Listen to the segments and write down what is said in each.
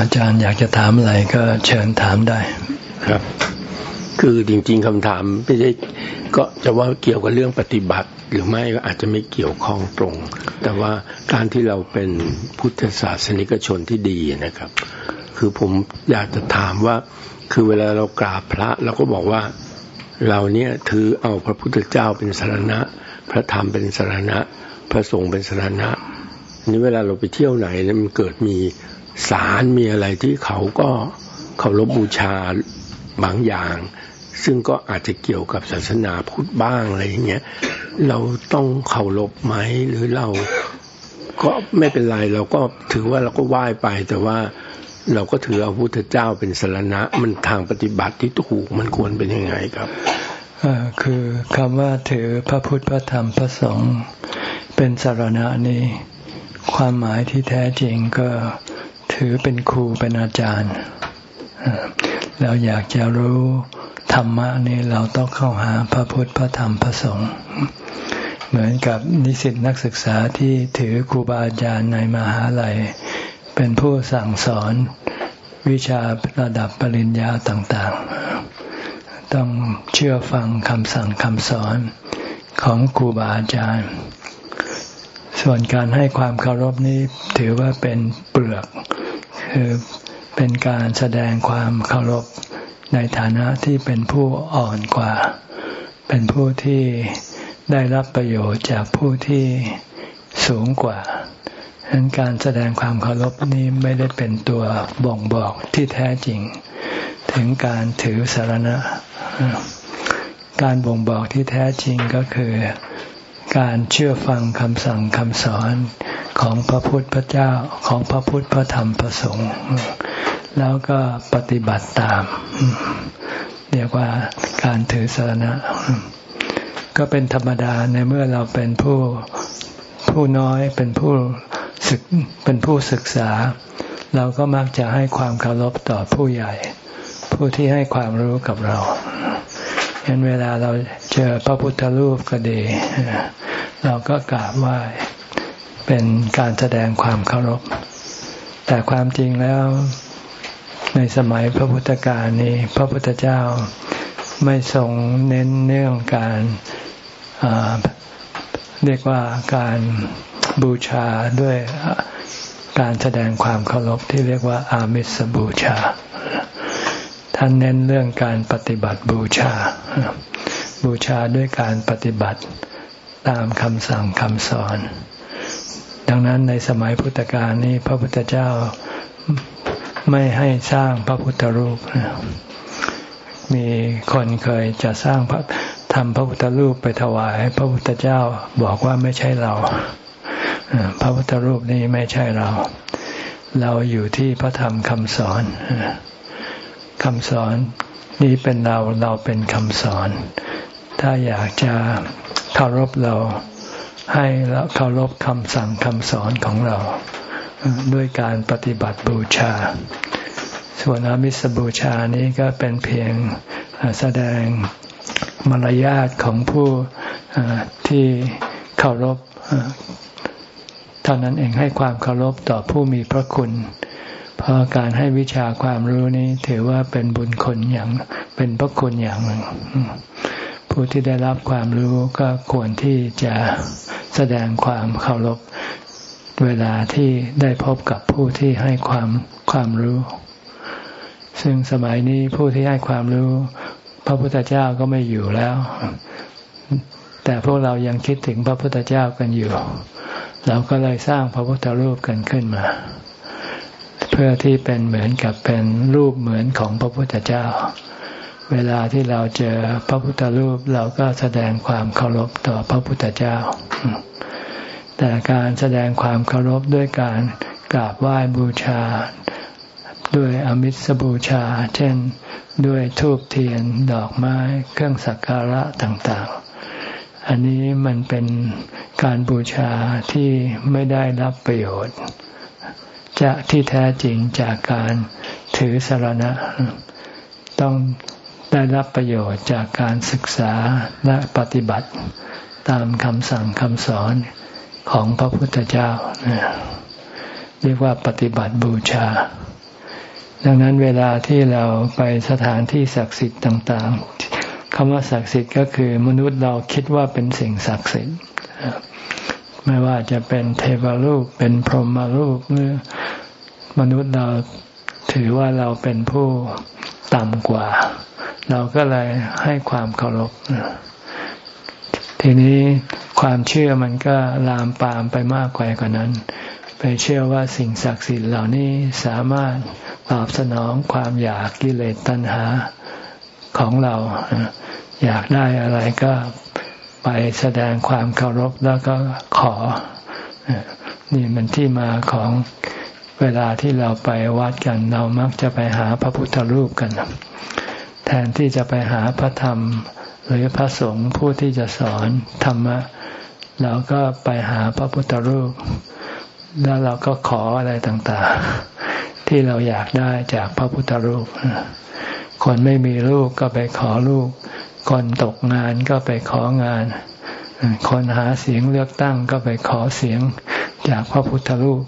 อาจารย์อยากจะถามอะไรก็เชิญถามได้ ครับ คือจริง ๆคำถามไม่ใช่ก็จะว่าเกี่ยวกับเรื่องปฏิบัติ หรือไม่ก็อาจจะไม่เกี่ยวข้องตรง แต่ว่าการที่เราเป็นพุทธศาสนิกชนที่ดีนะครับ คือผมอยากจะถามว่า คือเวลาเรากราบพระเราก็บอกว่าเราเนี่ยถือเอาพระพุทธเจ้าเป็นสารณะ พระธรรมเป็นสารณะ พระสงฆ์เป็นสารณะนี่เวลาเราไปเที่ยวไหนเนี่ยมันเกิดมี สารมีอะไรที่เขาก็เคารพบบูชาบางอย่าง ซึ่งก็อาจจะเกี่ยวกับศาสนาพุทธบ้างอะไรอย่างเงี้ยเราต้องเคารพไหมหรือเราก็ไม่เป็นไรเราก็ถือว่าเราก็ไหว้ไปแต่ว่าเราก็ถือเอาพุทธเจ้าเป็นสารณะมันทางปฏิบัติที่ถูกมันควรเป็นยังไงครับคือคำว่าถือพระพุทธพระธรรมพระสงฆ์เป็นสารณะนี้ ความหมายที่แท้จริงก็ ถือเป็นครูเป็นอาจารย์ เราอยากจะรู้ธรรมะนี่เราต้องเข้าหาพระพุทธพระธรรมพระสงฆ์เหมือนกับนิสิตนักศึกษาที่ถือครูบาอาจารย์ในมหาลัย เป็นผู้สั่งสอนวิชาระดับปริญญาต่างๆ ต้องเชื่อฟังคำสั่งคำสอนของครูบาอาจารย์ ส่วนการให้ความเคารพนี้ถือว่าเป็นเปลือก คือเป็นการแสดงความเคารพในฐานะที่เป็นผู้อ่อนกว่า เป็นผู้ที่ได้รับประโยชน์จากผู้ที่สูงกว่าฉะนั้นการแสดงความเคารพนี้ไม่ได้เป็นตัวบ่งบอกที่แท้จริง ถึงการถือสารณะ การบ่งบอกที่แท้จริงก็คือ การเชื่อฟังคำสั่งคำสอน ของพระพุทธพระเจ้าของพระพุทธพระธรรมพระสงฆ์แล้วก็ปฏิบัติตาม เรียกว่าการถือสารณะ ก็เป็นธรรมดาในเมื่อเราเป็นผู้ผู้น้อยเป็นผู้ศึกเป็นผู้ศึกษา เราก็มักจะให้ความเคารพต่อผู้ใหญ่ ผู้ที่ให้ความรู้กับเราเห็นเวลาเราเจอพระพุทธรูปก็ดี เราก็กราบไหว้ เป็นการแสดงความเคารพ แต่ความจริงแล้วในสมัยพระพุทธกาลนี้ พระพุทธเจ้าไม่ทรงเน้นเนื่องการเรียกว่าการบูชาด้วยการแสดงความเคารพที่เรียกว่าอามิสบูชา ท่านเน้นเรื่องการปฏิบัติบูชา บูชาด้วยการปฏิบัติตามคำสั่งคำสอน ดังนั้นในสมัยพุทธกาลนี้พระพุทธเจ้าไม่ให้สร้างพระพุทธรูป มีคนเคยจะสร้างพระทำพระพุทธรูปไปถวาย พระพุทธเจ้าบอกว่าไม่ใช่เรา พระพุทธรูปนี้ไม่ใช่เรา เราอยู่ที่พระธรรมคำสอนคำสอนนี้เป็นเราเราเป็นคำสอน ถ้าอยากจะเคารพเรา ให้เคารพคำสั่งคำสอนของเรา ด้วยการปฏิบัติบูชา ส่วนอามิสบูชานี้ก็เป็นเพียงแสดงมารยาทของผู้ที่เคารพเท่านั้นเองให้ความเคารพต่อผู้มีพระคุณ เพราะการให้วิชาความรู้นี้ถือว่าเป็นบุญคุณอย่างเป็นพระคุณอย่างหนึ่ง ผู้ที่ได้รับความรู้ก็ควรที่จะแสดงความเคารพเวลาที่ได้พบกับผู้ที่ให้ความความรู้ ซึ่งสมัยนี้ผู้ที่ให้ความรู้ พระพุทธเจ้าก็ไม่อยู่แล้ว แต่พวกเรายังคิดถึงพระพุทธเจ้ากันอยู่ เราก็เลยสร้างพระพุทธรูปกันขึ้นมา เพื่อที่เป็นเหมือนกับเป็นรูปเหมือนของพระพุทธเจ้า เวลาที่เราเจอพระพุทธรูปเราก็แสดงความเคารพต่อพระพุทธเจ้า แต่การแสดงความเคารพด้วยการกราบไหว้บูชา ด้วยอมิสบูชา เช่น ด้วยทูบเทียนดอกไม้เครื่องสักการะต่างๆ อันนี้มันเป็นการบูชาที่ไม่ได้รับประโยชน์จะที่แท้จริงจากการถือสารณะ ต้อง ได้รับประโยชน์จากการศึกษาและปฏิบัติตามคำสั่งคำสอนของพระพุทธเจ้า เรียกว่าปฏิบัติบูชา ดังนั้นเวลาที่เราไปสถานที่ศักดิ์สิทธิ์ต่างๆคำว่าศักดิ์สิทธิ์ก็คือมนุษย์เราคิดว่าเป็นสิ่งศักดิ์สิทธิ์ไม่ว่าจะเป็นเทวรูปเป็นพรหมรูปหรือมนุษย์เราถือว่าเราเป็นผู้ต่ำกว่า เราก็เลยให้ความเคารพ ทีนี้ความเชื่อมันก็ลามปามไปมากกว่านั้น ไปเชื่อว่าสิ่งศักดิ์สิทธิ์เหล่านี้สามารถตอบสนองความอยากกิเลสตัณหาของเรา อยากได้อะไรก็ไปแสดงความเคารพแล้วก็ขอ นี่มันที่มาของเวลาที่เราไปวัดกัน เรามักจะไปหาพระพุทธรูปกัน แทนที่จะไปหาพระธรรม หรือพระสงฆ์ผู้ที่จะสอนธรรมะเราก็ไปหาพระพุทธรูป แล้วเราก็ขออะไรต่างๆ ที่เราอยากได้จากพระพุทธรูป คนไม่มีลูกก็ไปขอลูก คนตกงานก็ไปของาน คนหาเสียงเลือกตั้งก็ไปขอเสียงจากพระพุทธรูป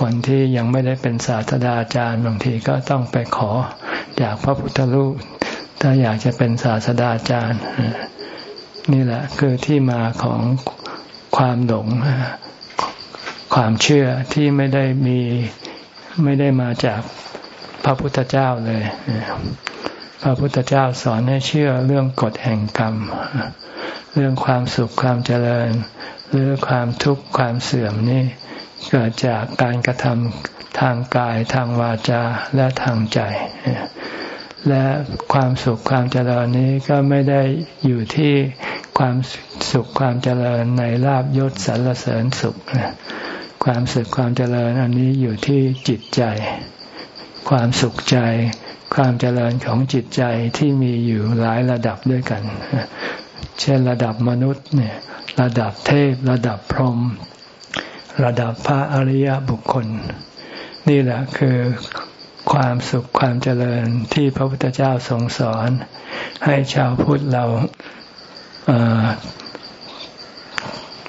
คนที่ยังไม่ได้เป็นศาสตราจารย์บางทีก็ต้องไปขอ จากพระพุทธรูป ถ้าอยากจะเป็นศาสตราจารย์ นี่แหละคือที่มาของความหลง ความเชื่อที่ไม่ได้มีไม่ได้มาจากพระพุทธเจ้าเลย พระพุทธเจ้าสอนให้เชื่อเรื่องกฎแห่งกรรม เรื่องความสุขความเจริญ หรือความทุกข์ความเสื่อมนี่เกิดจากการกระทำ ทางกายทางวาจาและทางใจ และความสุขความเจริญนี้ก็ไม่ได้อยู่ที่ความสุขความเจริญในลาบยศสรรเสริญสุข ความสุขความเจริญอันนี้อยู่ที่จิตใจ ความสุขใจ ความเจริญของจิตใจที่มีอยู่หลายระดับด้วยกัน เช่นระดับมนุษย์เนี่ยระดับเทพ ระดับพรหมระดับพระอริยบุคคล นี่แหละคือความสุขความเจริญที่พระพุทธเจ้าทรงสอน ให้ชาวพุทธเรา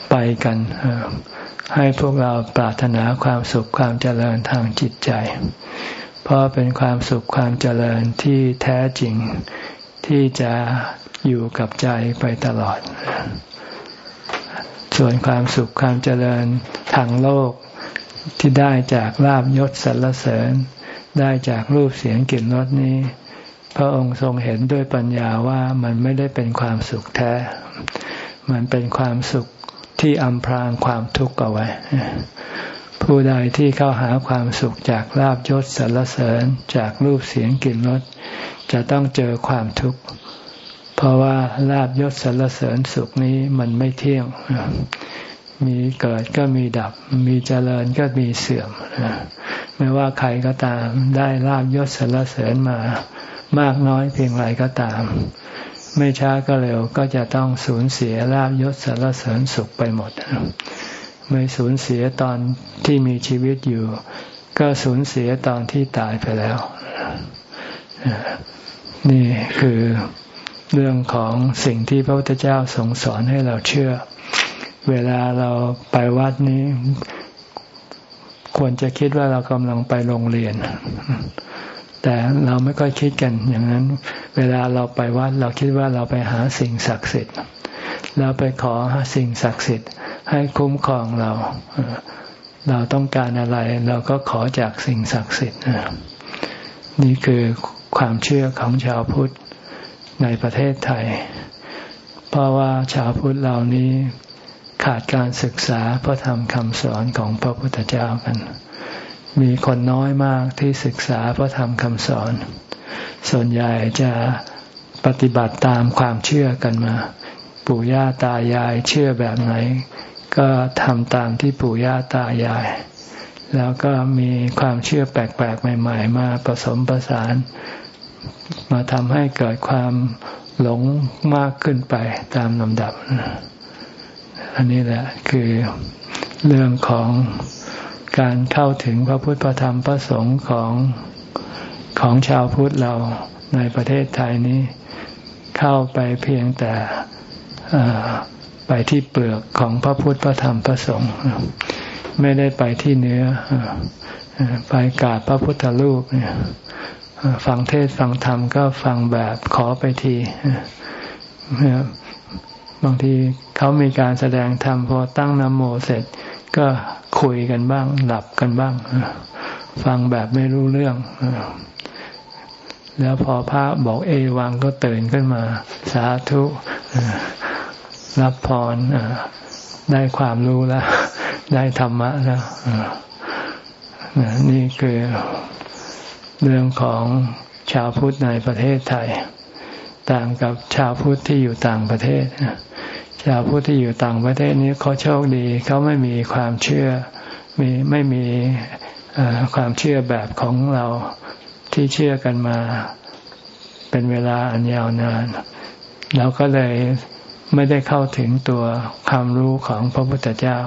ไปกันให้พวกเราปรารถนาความสุขความเจริญทางจิตใจ เพราะเป็นความสุขความเจริญที่แท้จริงที่จะอยู่กับใจไปตลอด ส่วนความสุขความเจริญทางโลก ที่ได้จากลาบยศสรรเสริญ ได้จากรูปเสียงกลิ่นรสนี้ พระองค์ทรงเห็นด้วยปัญญาว่ามันไม่ได้เป็นความสุขแท้ มันเป็นความสุขที่อำพรางความทุกข์เอาไว้ ผู้ใดที่เข้าหาความสุขจากลาบยศสรรเสริญจากรูปเสียงกลิ่นรสจะต้องเจอความทุกข์ เพราะว่าลาบยศสรรเสริญสุขนี้มันไม่เที่ยง มีเกิดก็มีดับ มีเจริญก็มีเสื่อมไม่ว่าใครก็ตามได้ลาบยศสรรเสริญมามากน้อยเพียงไรก็ตาม ไม่ช้าก็เร็วก็จะต้องสูญเสียลาบยศสรรเสริญสุขไปหมดไม่สูญเสียตอนที่มีชีวิตอยู่ ก็สูญเสียตอนที่ตายไปแล้ว นี่คือเรื่องของสิ่งที่พระพุทธเจ้าทรงสอนให้เราเชื่อ เวลาเราไปวัดนี้ ควรจะคิดว่าเรากำลังไปโรงเรียน แต่เราไม่ค่อยคิดกัน อย่างนั้น เวลาเราไปวัดเราคิดว่าเราไปหาสิ่งศักดิ์สิทธิ์เราไปขอสิ่งศักดิ์สิทธิ์ให้คุ้มครองเรา เราต้องการอะไร เราก็ขอจากสิ่งศักดิ์สิทธิ์นี่คือความเชื่อของชาวพุทธในประเทศไทย เพราะว่าชาวพุทธเหล่านี้ ขาดการศึกษาพระธรรมคำสอนของพระพุทธเจ้ากัน มีคนน้อยมากที่ศึกษาพระธรรมคำสอน ส่วนใหญ่จะปฏิบัติตามความเชื่อกันมา ปู่ย่าตายายเชื่อแบบไหน ก็ทำตามที่ปู่ย่าตายาย แล้วก็มีความเชื่อแปลกๆใหม่ ๆ มาผสมประสาน มาทำให้เกิดความหลงมากขึ้นไปตามลำดับ อันนี้แหละคือเรื่องของการเข้าถึงพระพุทธพระธรรมพระสงฆ์ของของชาวพุทธเราในประเทศไทยนี้ เข้าไปเพียงแต่ไปที่เปลือกของพระพุทธพระธรรมพระสงฆ์ไม่ได้ไปที่เนื้อไปกราบพระพุทธรูปเนี่ยฟังเทศฟังธรรมก็ฟังแบบขอไปที บางทีเขามีการแสดงธรรมพอตั้งนโมเสร็จ ก็คุยกันบ้าง หลับกันบ้าง ฟังแบบไม่รู้เรื่อง แล้วพอพระบอกเอวังก็ตื่นขึ้นมา สาธุ รับพรได้ความรู้แล้ว ได้ธรรมะแล้วนี่คือเรื่องของชาวพุทธในประเทศไทย ต่างกับชาวพุทธที่อยู่ต่างประเทศ ชาวพุทธที่อยู่ต่างประเทศนี้เขาโชคดีเขาไม่มีความเชื่อมีไม่มีความเชื่อแบบของเราที่เชื่อกันมาเป็นเวลาอันยาวนานเราก็เลยไม่ได้เข้าถึงตัวความรู้ของพระพุทธเจ้า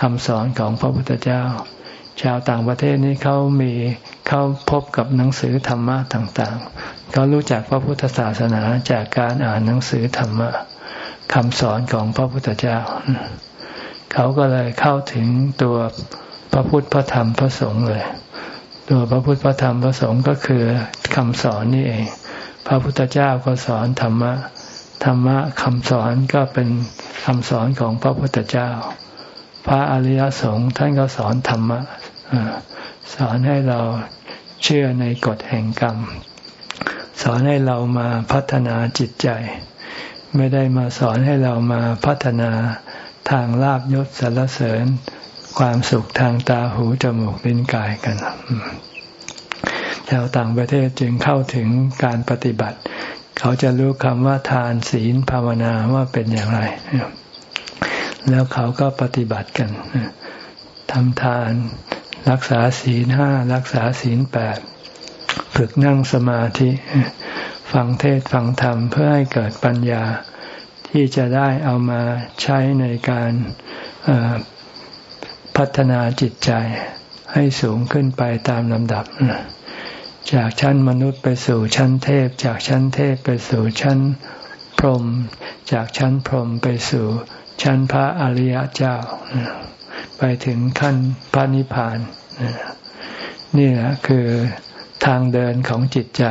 คำสอนของพระพุทธเจ้า ชาวต่างประเทศนี้เขามีเขาพบกับหนังสือธรรมะต่าง ๆเขารู้จักพระพุทธศาสนาจากการอ่านหนังสือธรรมะ คำสอนของพระพุทธเจ้า เขาก็เลยเข้าถึงตัวพระพุทธพระธรรมพระสงฆ์เลย ตัวพระพุทธพระธรรมพระสงฆ์ก็คือคำสอนนี่เอง พระพุทธเจ้าก็สอนธรรมะธรรมะคำสอนก็เป็นคำสอนของพระพุทธเจ้า พระอริยสงฆ์ท่านก็สอนธรรมะสอนให้เราเชื่อในกฎแห่งกรรม สอนให้เรามาพัฒนาจิตใจ ไม่ได้มาสอนให้เรามาพัฒนาทางลาบยศสรรเสริญ ความสุขทางตาหูจมูกลิ้นกายกันชาวต่างประเทศจึงเข้าถึงการปฏิบัติ เขาจะรู้คำว่าทานศีลภาวนาว่าเป็นอย่างไร แล้วเขาก็ปฏิบัติกันทำทาน รักษาศีลห้ารักษาศีลแปด ฝึกนั่งสมาธิ ฟังเทศฟังธรรมเพื่อให้เกิดปัญญา ที่จะได้เอามาใช้ในการพัฒนาจิตใจให้สูงขึ้นไปตามลำดับ จากชั้นมนุษย์ไปสู่ชั้นเทพ จากชั้นเทพไปสู่ชั้นพรหมจากชั้นพรหมไปสู่ชั้นพระอริยเจ้า ไปถึงขั้นพระนิพพานนี่แหละคือ ทางเดินของจิตใจ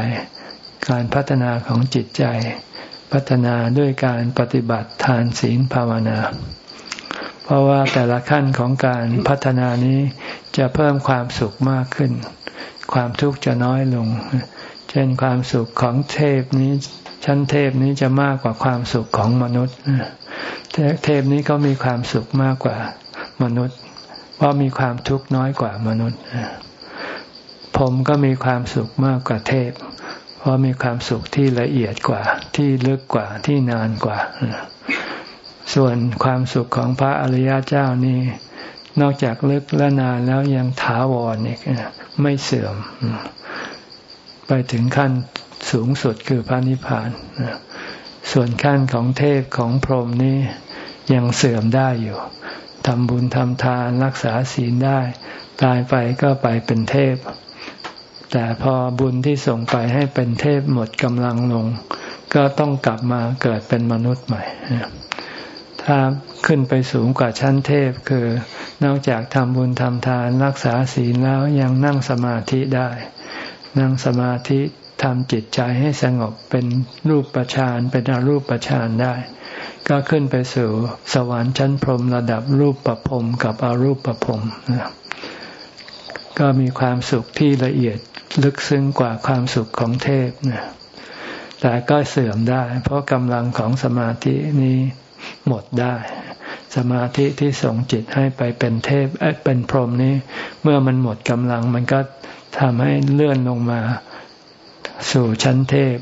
การพัฒนาของจิตใจ พัฒนาด้วยการปฏิบัติทานศีลภาวนา เพราะว่าแต่ละขั้นของการพัฒนานี้จะเพิ่มความสุขมากขึ้น ความทุกข์จะน้อยลง เช่นความสุขของเทพนี้ชั้นเทพนี้จะมากกว่าความสุขของมนุษย์ เทพนี้เขามีความสุขมากกว่ามนุษย์ เพราะมีความทุกข์น้อยกว่ามนุษย์ ผมก็มีความสุขมากกว่าเทพ เพราะมีความสุขที่ละเอียดกว่า ที่ลึกกว่าที่นานกว่า ส่วนความสุขของพระอริยเจ้านี่นอกจากลึกและนานแล้วยังถาวรอีกไม่เสื่อม ไปถึงขั้นสูงสุดคือพระนิพพานส่วนขั้นของเทพของพรหมนี่ยังเสื่อมได้อยู่ทำบุญทำทานรักษาศีลได้ ตายไปก็ไปเป็นเทพ แต่พอบุญที่ส่งไปให้เป็นเทพหมดกำลังลง ก็ต้องกลับมาเกิดเป็นมนุษย์ใหม่ ถ้าขึ้นไปสูงกว่าชั้นเทพคือนอกจากทำบุญทำทานรักษาศีลแล้วยังนั่งสมาธิได้ นั่งสมาธิทำจิตใจให้สงบเป็นรูปประชานเป็นอรูปประชานได้ ก็ขึ้นไปสู่สวรรค์ชั้นพรหมระดับรูปประพรมกับอรูปประพรมก็มีความสุขที่ละเอียด ลึกซึ้งกว่าความสุขของเทพนะแต่ก็เสื่อมได้ เพราะกำลังของสมาธินี้หมดได้ สมาธิที่ส่งจิตให้ไปเป็นเทพเป็นพรหมนี้ เมื่อมันหมดกำลังมันก็ทำให้เลื่อนลงมาสู่ชั้นเทพ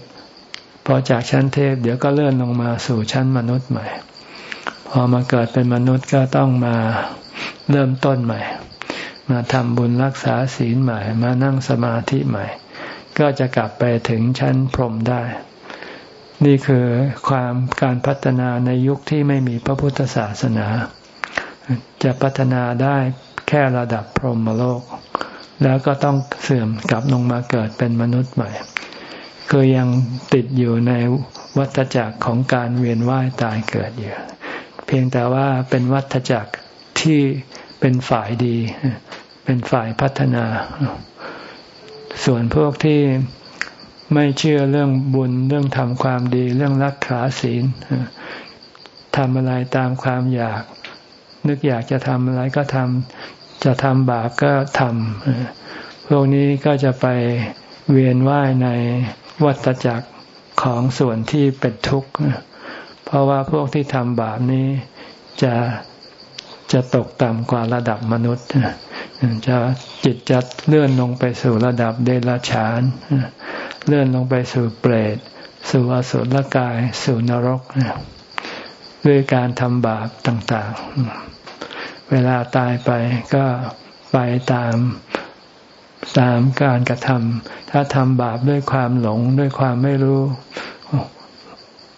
พอจากชั้นเทพ เดี๋ยวก็เลื่อนลงมาสู่ชั้นมนุษย์ใหม่ พอมาเกิดเป็นมนุษย์ก็ต้องมาเริ่มต้นใหม่ มาทำบุญรักษาศีลใหม่ มานั่งสมาธิใหม่ ก็จะกลับไปถึงชั้นพรหมได้ นี่คือความการพัฒนาในยุคที่ไม่มีพระพุทธศาสนา จะพัฒนาได้แค่ระดับพรหมโลก แล้วก็ต้องเสื่อมกลับลงมาเกิดเป็นมนุษย์ใหม่ คือยังติดอยู่ในวัฏจักรของการเวียนว่ายตายเกิดอยู่ เพียงแต่ว่าเป็นวัฏจักรที่ เป็นฝ่ายดี เป็นฝ่ายพัฒนา ส่วนพวกที่ไม่เชื่อเรื่องบุญเรื่องทำความดี เรื่องรักษาศีลทำอะไรตามความอยาก นึกอยากจะทำอะไรก็ทำจะทำบาปก็ทำพวกนี้ก็จะไปเวียนว่ายในวัฏจักรของส่วนที่เป็นทุกข์เพราะว่าพวกที่ทำบาปนี้จะ จะตกต่ำกว่าระดับมนุษย์จะจิตจะเลื่อนลงไปสู่ระดับเดรัจฉาน เลื่อนลงไปสู่เปรต สู่อสุรกาย สู่นรก ด้วยการทำบาปต่าง ๆ เวลาตายไปก็ไปตามตามการกระทำถ้าทำบาปด้วยความหลงด้วยความไม่รู้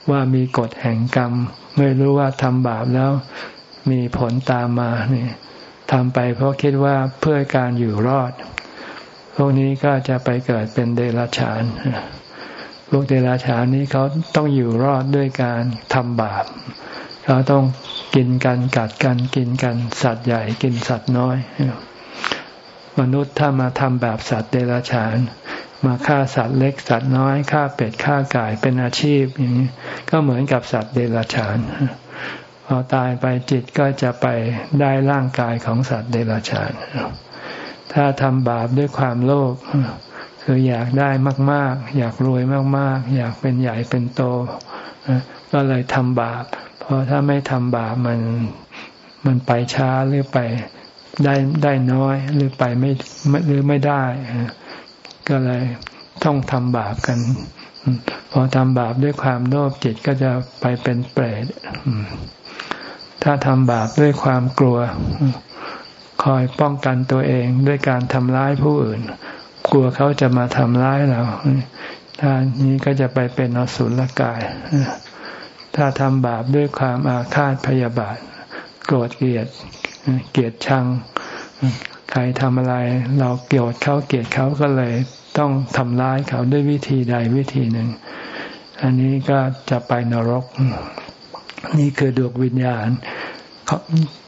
ว่ามีกฎแห่งกรรม ไม่รู้ว่าทำบาปแล้ว มีผลตามมาเนี่ยทำไปเพราะคิดว่าเพื่อการอยู่รอด พวกนี้ก็จะไปเกิดเป็นเดรัจฉาน พวกเดรัจฉานนี้เขาต้องอยู่รอดด้วยการทำบาป เขาต้องกินกันกัดกันกินกันสัตว์ใหญ่กินสัตว์น้อย มนุษย์ถ้ามาทำแบบสัตว์เดรัจฉาน มาฆ่าสัตว์เล็กสัตว์น้อยฆ่าเป็ดฆ่าไก่เป็นอาชีพอย่างนี้ก็เหมือนกับสัตว์เดรัจฉาน พอตายไปจิตก็จะไปได้ร่างกายของสัตว์เดรัจฉานถ้าทำบาปด้วยความโลภคืออยากได้มาก ๆ อยากรวยมาก ๆ อยากเป็นใหญ่เป็นโต ก็เลยทำบาป เพราะถ้าไม่ทำบาปมันมันไปช้าหรือไปได้ได้น้อยหรือไปไม่หรือไม่ได้ ก็เลยต้องทำบาปกัน พอทำบาปด้วยความโลภจิตก็จะไปเป็นเปรต ถ้าทำบาปด้วยความกลัว คอยป้องกันตัวเองด้วยการทำร้ายผู้อื่น กลัวเขาจะมาทำร้ายเราถ้านี้ก็จะไปเป็นอสุรกาย ถ้าทำบาปด้วยความอาฆาตพยาบาท โกรธเกลียด เกลียดชัง ใครทำอะไร เราเกลียดเขาเกลียดเขาก็เลยต้องทำร้ายเขาด้วยวิธีใดวิธีหนึ่ง อันนี้ก็จะไปนรก นี่คือดวงวิญญาณ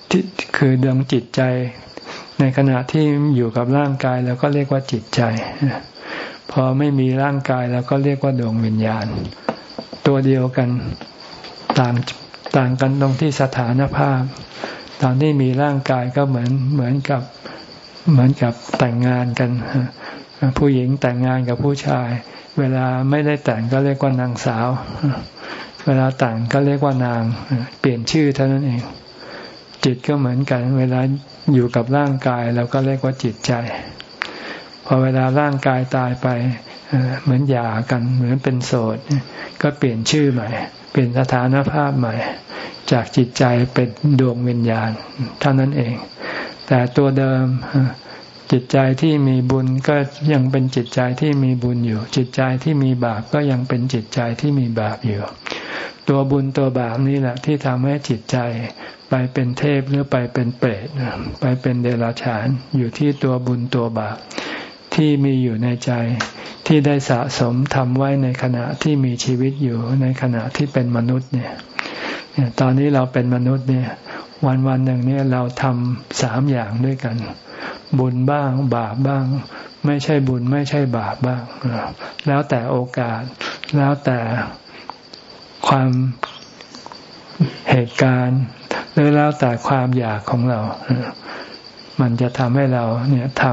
ที่คือดวงจิตใจ ในขณะที่อยู่กับร่างกายเราก็เรียกว่าจิตใจ พอไม่มีร่างกายเราก็เรียกว่าดวงวิญญาณ ตัวเดียวกันต่างต่างกันตรงที่สถานภาพ ตอนที่มีร่างกายก็เหมือนเหมือนกับเหมือนกับแต่งงานกัน ผู้หญิงแต่งงานกับผู้ชาย เวลาไม่ได้แต่งก็เรียกว่านางสาว เวลาต่างก็เรียกว่านาง เปลี่ยนชื่อเท่านั้นเอง จิตก็เหมือนกัน เวลาอยู่กับร่างกายเราก็เรียกว่าจิตใจ พอเวลาร่างกายตายไปเหมือนหย่ากัน เหมือนเป็นโสด ก็เปลี่ยนชื่อใหม่ เปลี่ยนสถานภาพใหม่ จากจิตใจเป็นดวงวิญญาณเท่านั้นเอง แต่ตัวเดิมจิตใจที่มีบุญก็ยังเป็นจิตใจที่มีบุญอยู่ จิตใจที่มีบาปก็ยังเป็นจิตใจที่มีบาปอยู่ ตัวบุญตัวบาปนี่แหละ ที่ทำให้จิตใจไปเป็นเทพหรือไปเป็นเปรตไปเป็นเดรัจฉานอยู่ที่ตัวบุญตัวบาปที่มีอยู่ในใจ ที่ได้สะสมทำไว้ในขณะที่มีชีวิตอยู่ในขณะที่เป็นมนุษย์เนี่ยตอนนี้เราเป็นมนุษย์เนี่ย วันวันหนึ่งเนี่ยเราทำสามอย่างด้วยกัน บุญบ้าง บาปบ้าง ไม่ใช่บุญไม่ใช่บาปบ้าง แล้วแต่โอกาสแล้วแต่ ความเหตุการณ์หรือแล้วแต่ความอยากของเรา มันจะทำให้เราเนี่ยท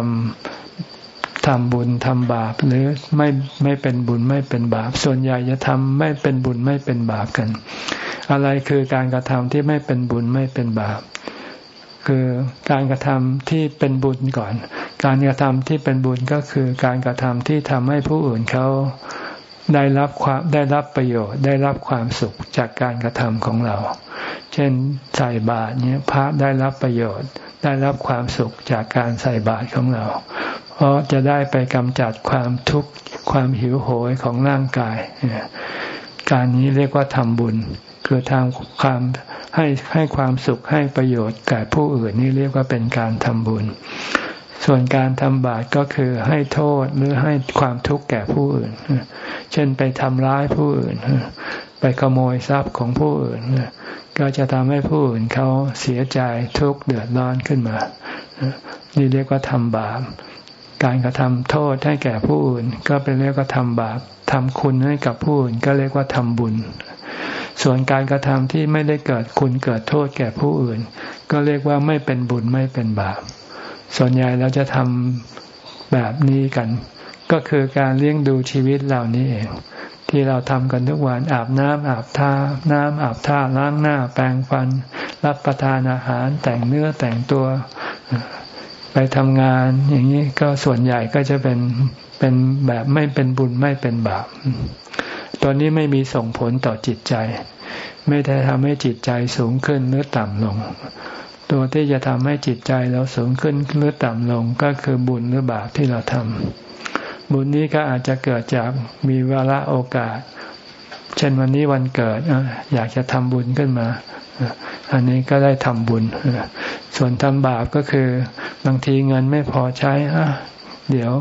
ำทำบุญทำบาป หรือไม่ไม่เป็นบุญไม่เป็นบาป ส่วนใหญ่จะทำไม่เป็นบุญไม่เป็นบาปกัน อะไรคือการกระทำที่ไม่เป็นบุญไม่เป็นบาป คือการกระทำที่เป็นบุญก่อน การกระทำที่เป็นบุญก็คือการกระทำที่ทำให้ผู้อื่นเขา ได้รับความได้รับประโยชน์ได้รับความสุขจากการกระทำของเรา เช่นใส่บาตรเนี้ยพระได้รับประโยชน์ ได้รับความสุขจากการใส่บาตรของเรา เพราะจะได้ไปกำจัดความทุกข์ความหิวโหยของร่างกาย การนี้เรียกว่าทำบุญ คือทำความให้ให้ความสุขให้ประโยชน์แก่ผู้อื่นนี่เรียกว่าเป็นการทำบุญ ส่วนการทำบาปก็คือให้โทษหรือให้ความทุกข์แก่ผู้อื่น เช่นไปทำร้ายผู้อื่น ไปขโมยทรัพย์ของผู้อื่น ก็จะทำให้ผู้อื่นเขาเสียใจทุกข์เดือดร้อนขึ้นมา นี่เรียกว่าทำบาป การกระทำโทษให้แก่ผู้อื่น ก็เป็นเรียกว่าทำบาปทำคุณให้กับผู้อื่นก็เรียกว่าทำบุญ ส่วนการกระทำที่ไม่ได้เกิดคุณเกิดโทษแก่ผู้อื่น ก็เรียกว่าไม่เป็นบุญไม่เป็นบาป ส่วนใหญ่เราจะทำแบบนี้กัน ก็คือการเลี้ยงดูชีวิตเหล่านี้เอง ที่เราทำกันทุกวันอาบน้ำอาบท่าน้ำอาบท่าล้างหน้า แปรงฟัน รับประทานอาหารแต่งเนื้อแต่งตัวไปทำงานอย่างนี้ก็ส่วนใหญ่ก็จะเป็นเป็นแบบไม่เป็นบุญไม่เป็นบาปตัวนี้ไม่มีส่งผลต่อจิตใจ ไม่ได้ทำให้จิตใจสูงขึ้นหรือต่ำลง ตัวที่จะทำให้จิตใจเราสูงขึ้นหรือต่ำลงก็คือบุญหรือบาปที่เราทำบุญนี้ก็อาจจะเกิดจากมีเวลาโอกาส เช่นวันนี้วันเกิดอยากจะทำบุญขึ้นมาอันนี้ก็ได้ทำบุญ ส่วนทำบาปก็คือบางทีเงินไม่พอใช้เดี๋ยว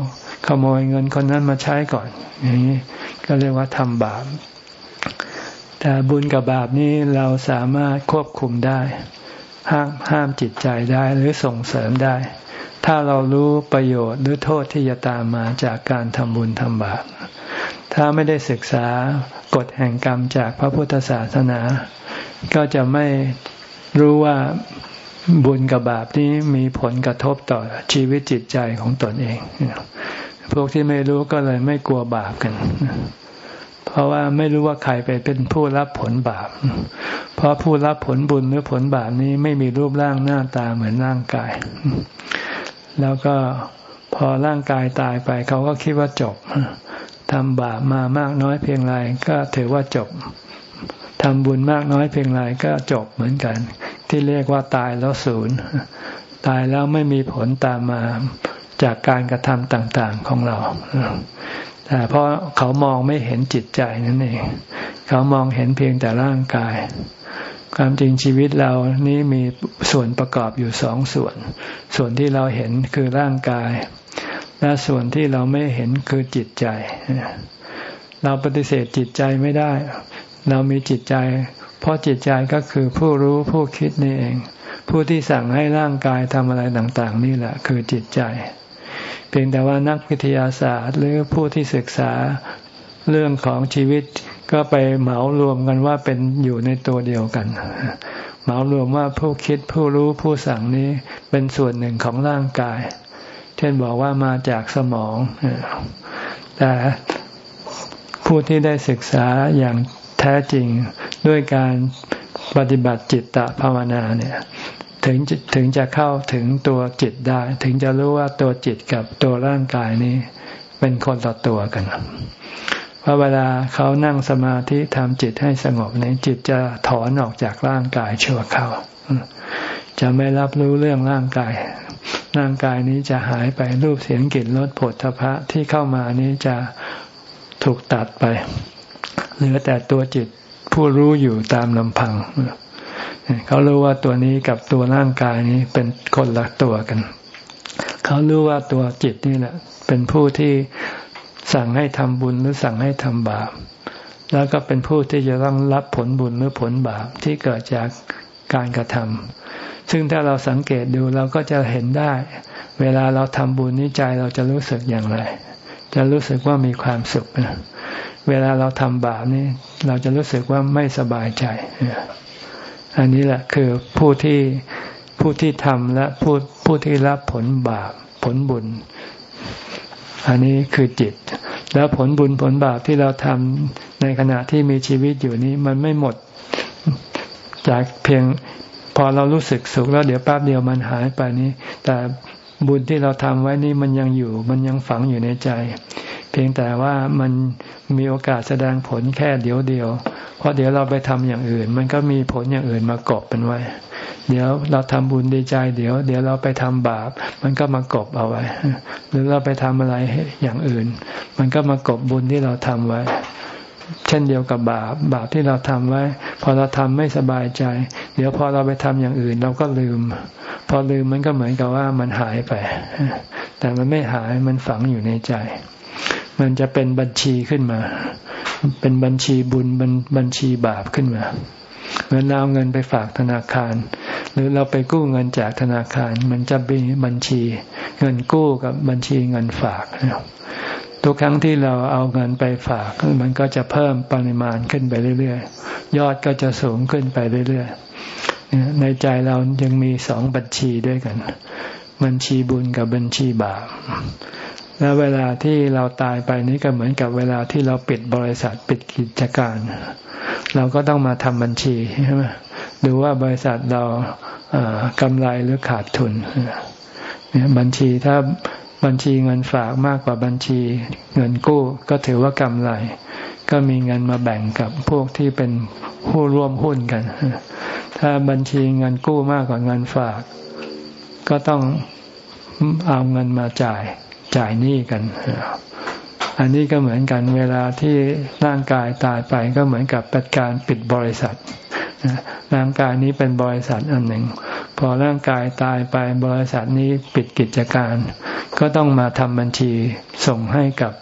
ขโมยเงินคนนั้นมาใช้ก่อน อย่างนี้ก็เรียกว่าทำบาป แต่บุญกับบาปนี้เราสามารถควบคุมได้ ห้ามห้ามจิตใจได้หรือส่งเสริมได้ ถ้าเรารู้ประโยชน์หรือโทษที่จะตามมาจากการทำบุญทำบาปถ้าไม่ได้ศึกษากฎแห่งกรรมจากพระพุทธศาสนา ก็จะไม่รู้ว่าบุญกับบาปนี้มีผลกระทบต่อชีวิตจิตใจของตนเอง พวกที่ไม่รู้ก็เลยไม่กลัวบาปกัน เพราะว่าไม่รู้ว่าใครไปเป็นผู้รับผลบาป เพราะผู้รับผลบุญหรือผลบาปนี้ไม่มีรูปร่างหน้าตาเหมือนร่างกาย แล้วก็พอร่างกายตายไปเขาก็คิดว่าจบทำบาปมามากน้อยเพียงไรก็ถือว่าจบทำบุญมากน้อยเพียงไรก็จบเหมือนกัน ที่เรียกว่าตายแล้วศูนย์ตายแล้วไม่มีผลตามมาจากการกระทำต่าง ๆของเรา แต่เพราะเขามองไม่เห็นจิตใจนั่นเองเขามองเห็นเพียงแต่ร่างกาย ความจริงชีวิตเรานี้มีส่วนประกอบอยู่สองส่วน ส่วนที่เราเห็นคือร่างกาย และส่วนที่เราไม่เห็นคือจิตใจ เราปฏิเสธจิตใจไม่ได้ เรามีจิตใจ เพราะจิตใจก็คือผู้รู้ผู้คิดนี่เอง ผู้ที่สั่งให้ร่างกายทำอะไรต่าง ๆ นี่แหละ คือจิตใจ เพียงแต่ว่านักวิทยาศาสตร์หรือผู้ที่ศึกษาเรื่องของชีวิตก็ไปเหมารวมกันว่าเป็นอยู่ในตัวเดียวกัน เหมารวมว่าผู้คิดผู้รู้ผู้สั่งนี้เป็นส่วนหนึ่งของร่างกาย เช่นบอกว่ามาจากสมอง แต่ผู้ที่ได้ศึกษาอย่างแท้จริงด้วยการปฏิบัติจิตตภาวนาเนี่ย ถึงถึงจะเข้าถึงตัวจิตได้ ถึงจะรู้ว่าตัวจิตกับตัวร่างกายนี้ เป็นคนต่อตัวกันเพราะเวลาเขานั่งสมาธิทำจิตให้สงบนี้จิตจะถอนออกจากร่างกายชั่วคราวจะไม่รับรู้เรื่องร่างกาย ร่างกายนี้จะหายไปรูปเสียงกลิ่นรสผลทพะที่เข้ามานี้จะถูกตัดไปเหลือแต่ตัวจิตผู้รู้อยู่ตามลำพังเเขารู้ว่าตัวนี้กับตัวร่างกายนี้เป็นคนละตัวกัน เขารู้ว่าตัวจิตนี่แหละเป็นผู้ที่สั่งให้ทำบุญหรือสั่งให้ทำบาป แล้วก็เป็นผู้ที่จะต้องรับผลบุญหรือผลบาปที่เกิดจากการกระทำซึ่งถ้าเราสังเกตดูเราก็จะเห็นได้ เวลาเราทำบุญนี้ใจเราจะรู้สึกอย่างไร จะรู้สึกว่ามีความสุข เวลาเราทำบาปนี่เราจะรู้สึกว่าไม่สบายใจ อันนี้แหละคือผู้ที่ผู้ที่ทำและผู้ผู้ที่รับผลบาปผลบุญ อันนี้คือจิต แล้วผลบุญผลบาปที่เราทำในขณะที่มีชีวิตอยู่นี้ มันไม่หมดจากเพียงพอเรารู้สึกสุขแล้วเดี๋ยวแป๊บเดียวมันหายไปนี้ แต่บุญที่เราทำไว้นี่มันยังอยู่ มันยังฝังอยู่ในใจ เพียงแต่ว่ามันมีโอกาสแสดงผลแค่เดียวเดียว ราะเดี๋ยวเราไปทำอย่างอื่น มันก็มีผลอย่างอื่นมากบเป็นไว้ เดี๋ยวเราทำบุญดีใจ เดี๋ยว เดี๋ยวเราไปทำบาป มันก็มากบเอาไว้ หรือเราไปทำอะไรอย่างอื่น มันก็มากบบุญที่เราทำไว้ เช่นเดียวกับบาปบาปที่เราทำไว้ พอเราทำไม่สบายใจ เดี๋ยวพอเราไปทำอย่างอื่น เราก็ลืม พอลืมมันก็เหมือนกับว่ามันหายไป แต่มันไม่หายมันฝังอยู่ในใจ มันจะเป็นบัญชีขึ้นมา เป็นบัญชีบุญบัญบัญชีบาปขึ้นมา เหมือนเราเอาเงินไปฝากธนาคาร หรือเราไปกู้เงินจากธนาคาร มันจะมีบัญชี เงินกู้กับบัญชีเงินฝากทุกครั้งที่เราเอาเงินไปฝาก มันก็จะเพิ่มปริมาณขึ้นไปเรื่อยๆ ยอดก็จะสูงขึ้นไปเรื่อยๆ ในใจเรายังมีสองบัญชีด้วยกัน บัญชีบุญกับบัญชีบาป แล้วเวลาที่เราตายไปนี้ก็เหมือนกับเวลาที่เราปิดบริษัทปิดกิจการ เราก็ต้องมาทำบัญชีใช่ไหมดูว่าบริษัทเรากำไรหรือขาดทุนบัญชีถ้าบัญชีเงินฝากมากกว่าบัญชีเงินกู้ก็ถือว่ากำไร ก็มีเงินมาแบ่งกับพวกที่เป็นผู้ร่วมหุ้นกัน ถ้าบัญชีเงินกู้มากกว่าเงินฝาก ก็ต้องเอาเงินมาจ่าย จ่ายหนี้กัน อันนี้ก็เหมือนกัน เวลาที่ร่างกายตายไปก็เหมือนกับเป็นการปิดบริษัทร่างกายนี้เป็นบริษัทอันหนึ่ง พอร่างกายตายไปบริษัทนี้ปิดกิจการ ก็ต้องมาทำบัญชีส่งให้กับ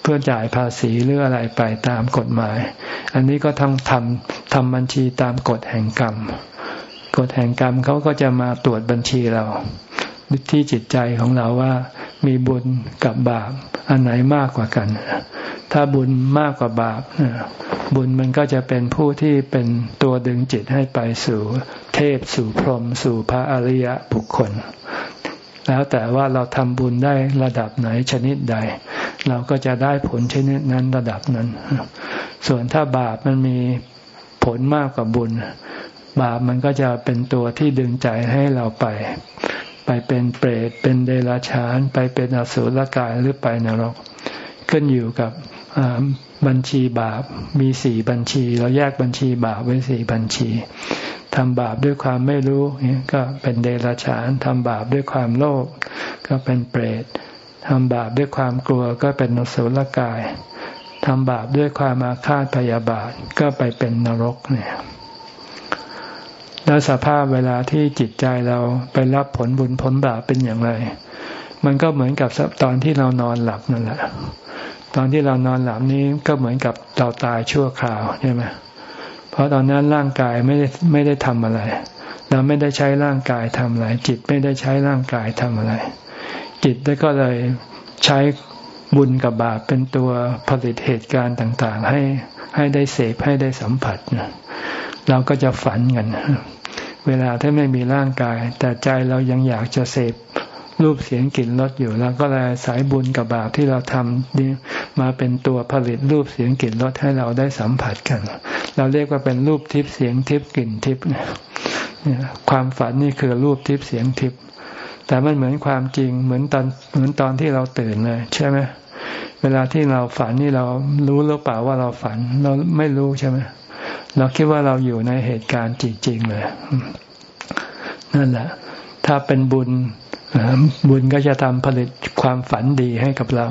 เพื่อจ่ายภาษีหรืออะไรไปตามกฎหมาย อันนี้ก็ต้องทำทำบัญชีตามกฎแห่งกรรม กฎแห่งกรรมเขาก็จะมาตรวจบัญชีเรา ที่จิตใจของเราว่า มีบุญกับบาป อันไหนมากกว่ากัน ถ้าบุญมากกว่าบาปบุญมันก็จะเป็นผู้ที่เป็นตัวดึงจิตให้ไปสู่เทพสู่พรหมสู่พระอริยบุคคล แล้วแต่ว่าเราทำบุญได้ระดับไหนชนิดใด เราก็จะได้ผลชนิดนั้นระดับนั้น ส่วนถ้าบาปมันมีผลมากกว่าบุญ บาปมันก็จะเป็นตัวที่ดึงใจให้เราไป ไปเป็นเปรตเป็นเดรัจฉาน ไปเป็นอสุรกายหรือไปนรก ขึ้นอยู่กับบัญชีบาปมีสี่บัญชี เราแยกบัญชีบาปไว้สี่บัญชีทำบาปด้วยความไม่รู้ก็เป็นเดรัจฉานทำบาปด้วยความโลภก็เป็นเปรตทำบาปด้วยความกลัวก็เป็นนสุลกายทำบาปด้วยความอาฆาตพยาบาทก็ไปเป็นนรกเนี่ย แล้วสภาพเวลาที่จิตใจเราไปรับผลบุญผลบาปเป็นอย่างไร มันก็เหมือนกับตอนที่เรานอนหลับนั่นแหละ ตอนที่เรานอนหลับนี้ก็เหมือนกับเราตายชั่วคราวใช่ไหมเพราะตอนนั้นร่างกายไม่ได้ไม่ได้ทำอะไร เราไม่ได้ใช้ร่างกายทำอะไร จิตไม่ได้ใช้ร่างกายทำอะไร จิตก็เลยใช้บุญกับบาปเป็นตัวผลิตเหตุการณ์ต่าง ๆ ให้ให้ได้เสพให้ได้สัมผัสเราก็จะฝันกัน เวลาที่ไม่มีร่างกาย แต่ใจเรายังอยากจะเสพรูปเสียงกลิ่นรสอยู่แล้วก็เลยสายบุญกับบาปที่เราทำนี่มาเป็นตัวผลิตรูปเสียงกลิ่นรสให้เราได้สัมผัสกัน เราเรียกว่าเป็นรูปทิพย์เสียงทิพย์กลิ่นทิพย์เนี่ยความฝันนี่คือรูปทิพย์เสียงทิพย์แต่มันเหมือนความจริงเหมือนตอนเหมือนตอนที่เราตื่นเลยใช่ไหมเวลาที่เราฝันนี่เรารู้หรือเปล่าว่าเราฝัน เราไม่รู้ใช่ไหม เราคิดว่าเราอยู่ในเหตุการณ์จริงๆเลย นั่นแหละ ถ้าเป็นบุญบุญก็จะทำผลิตความฝันดีให้กับเรา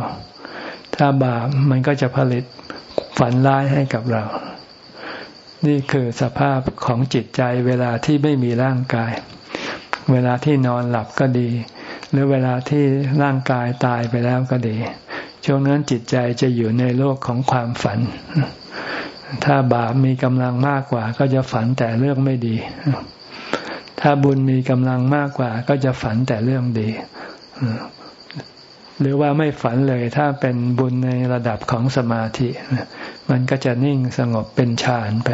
ถ้าบาปมันก็จะผลิตฝันร้ายให้กับเรา นี่คือสภาพของจิตใจเวลาที่ไม่มีร่างกาย เวลาที่นอนหลับก็ดี หรือเวลาที่ร่างกายตายไปแล้วก็ดี ช่วงนั้นจิตใจจะอยู่ในโลกของความฝัน ถ้าบาปมีกำลังมากกว่า ก็จะฝันแต่เรื่องไม่ดี ถ้าบุญมีกำลังมากกว่า ก็จะฝันแต่เรื่องดีหรือว่าไม่ฝันเลยถ้าเป็นบุญในระดับของสมาธิ มันก็จะนิ่งสงบเป็นฌานไป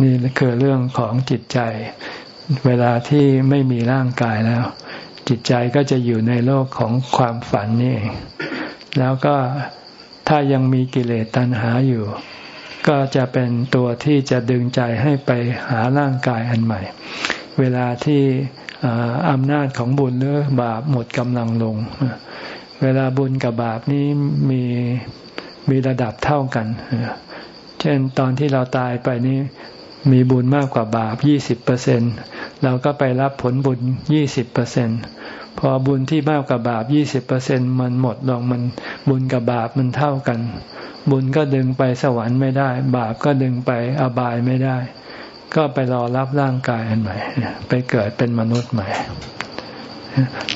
นี่คือเรื่องของจิตใจ เวลาที่ไม่มีร่างกายแล้ว จิตใจก็จะอยู่ในโลกของความฝันนี่แล้วก็ ถ้ายังมีกิเลสตัณหาอยู่ ก็จะเป็นตัวที่จะดึงใจให้ไปหาร่างกายอันใหม่ เวลาที่อำนาจของบุญหรือบาปหมดกำลังลง เวลาบุญกับบาปนี้มีมีระดับเท่ากัน เช่นตอนที่เราตายไปนี้มีบุญมากกว่าบาปยี่สิบเปอร์เซ็นเราก็ไปรับผลบุญยี่สิบเปอร์เซ็นต์ พอบุญที่มากกว่าบาปยี่สิบเปอร์เซ็นมันหมดลงมันบุญกับบาปมันเท่ากัน บุญก็ดึงไปสวรรค์ไม่ได้ บาปก็ดึงไปอบายไม่ได้ ก็ไปรอรับร่างกายอันใหม่ ไปเกิดเป็นมนุษย์ใหม่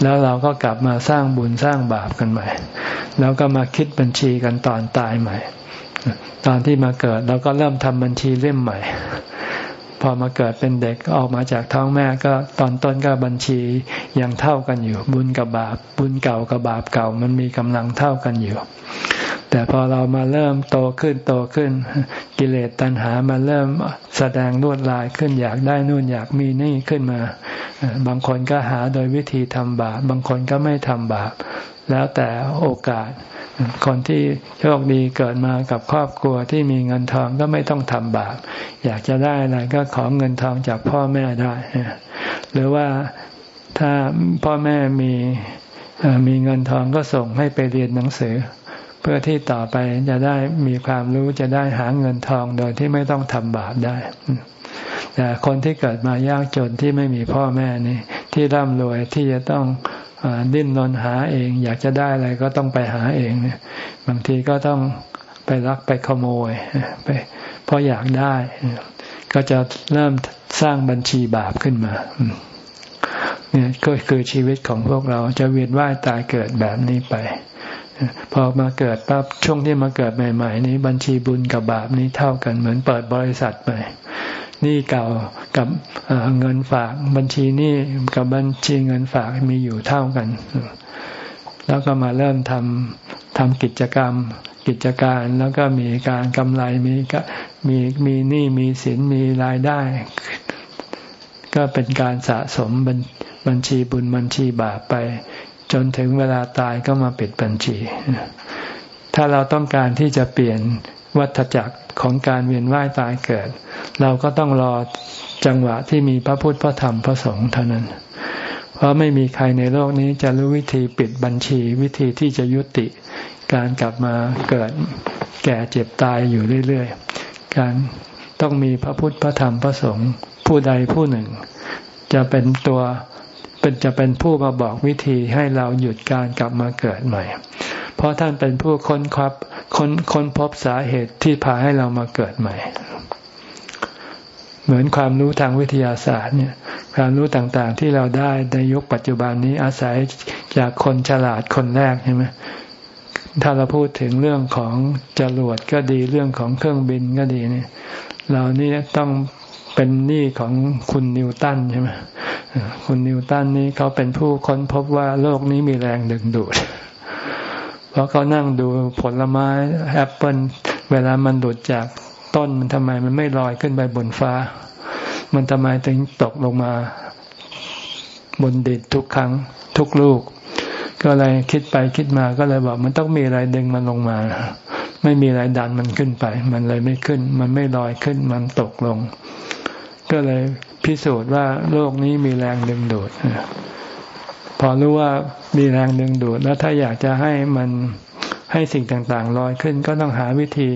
แล้วเราก็กลับมาสร้างบุญสร้างบาปกันใหม่ แล้วก็มาคิดบัญชีกันตอนตายใหม่ ตอนที่มาเกิดเราก็เริ่มทำบัญชีเล่มใหม่ พอมาเกิดเป็นเด็กออกมาจากท้องแม่ก็ตอนต้นก็บัญชียังเท่ากันอยู่ บุญกับบาปบุญเก่ากับบาปเก่ามันมีกำลังเท่ากันอยู่ แต่พอเรามาเริ่มโตขึ้นโตขึ้น กิเลสตัณหามาเริ่มแสดงลวดลายขึ้นอยากได้นู่นอยากมีนี่ขึ้นมา บางคนก็หาโดยวิธีทำบาปบางคนก็ไม่ทำบาปแล้วแต่โอกาส คนที่โชคดีเกิดมากับครอบครัวที่มีเงินทองก็ไม่ต้องทำบาป อยากจะได้อะไรก็ขอเงินทองจากพ่อแม่ได้ หรือว่าถ้าพ่อแม่มีมีเงินทองก็ส่งให้ไปเรียนหนังสือ เพื่อที่ต่อไปจะได้มีความรู้จะได้หาเงินทองโดยที่ไม่ต้องทำบาปได้ แต่คนที่เกิดมายากจนที่ไม่มีพ่อแม่นี่ที่ร่ำรวยที่จะต้อง ดิ้นรนหาเอง อยากจะได้อะไรก็ต้องไปหาเองบางทีก็ต้องไปรักไปขโมยไปเพราะอยากได้ ก็จะเริ่มสร้างบัญชีบาปขึ้นมาเนี่ยก็คือชีวิตของพวกเราจะเวียนว่ายตายเกิดแบบนี้ไป พอมาเกิดปั๊บช่วงที่มาเกิดใหม่ ๆ นี้ บัญชีบุญกับบาปนี้เท่ากันเหมือนเปิดบริษัทใหม่ นี่เก่ากับเงินฝากบัญชีนี่กับบัญชีเงินฝากมีอยู่เท่ากัน แล้วก็มาเริ่มทำทำกิจกรรม กิจการแล้วก็มีการกำไรมีก็มีมีหนี้มีสินมีรายได้ ก็เป็นการสะสมบัญบัญชีบุญบัญชีบาปไป จนถึงเวลาตายก็มาปิดบัญชี ถ้าเราต้องการที่จะเปลี่ยนวัฏจักรของการเวียนว่ายตายเกิด เราก็ต้องรอจังหวะที่มีพระพุทธพระธรรมพระสงฆ์เท่านั้น เพราะไม่มีใครในโลกนี้จะรู้วิธีปิดบัญชีวิธีที่จะยุติ การกลับมาเกิดแก่เจ็บตายอยู่เรื่อยๆ การต้องมีพระพุทธพระธรรมพระสงฆ์ผู้ใดผู้หนึ่ง จะเป็นตัวเป็นจะเป็นผู้มาบอกวิธีให้เราหยุดการกลับมาเกิดใหม่ เพราะท่านเป็นผู้ค้นควับค้นค้นพบสาเหตุที่พาให้เรามาเกิดใหม่ เหมือนความรู้ทางวิทยาศาสตร์เนี่ย ความรู้ต่างๆที่เราได้ในยุคปัจจุบันนี้อาศัยจากคนฉลาดคนแรกใช่ไหมถ้าเราพูดถึงเรื่องของจรวดก็ดีเรื่องของเครื่องบินก็ดีเนี่ยเรานี่ต้องเป็นหนี้ของคุณนิวตันใช่ไหมคุณนิวตันนี้เขาเป็นผู้ค้นพบว่าโลกนี้มีแรงดึงดูด เพราะเขานั่งดูผลไม้แอปเปิลเวลามันหลุดจาก ต้นมันทำไมมันไม่ลอยขึ้นไปบนฟ้า มันทำไมถึงตกลงมาบนดินทุกครั้งทุกลูก ก็เลยคิดไปคิดมาก็เลยบอกมันต้องมีอะไรดึงมันลงมา ไม่มีอะไรดันมันขึ้นไป มันเลยไม่ขึ้น มันไม่ลอยขึ้น มันตกลง ก็เลยพิสูจน์ว่าโลกนี้มีแรงดึงดูดพอรู้ว่ามีแรงดึงดูด แล้วถ้าอยากจะให้มันให้สิ่งต่างๆลอยขึ้น ก็ต้องหาวิธี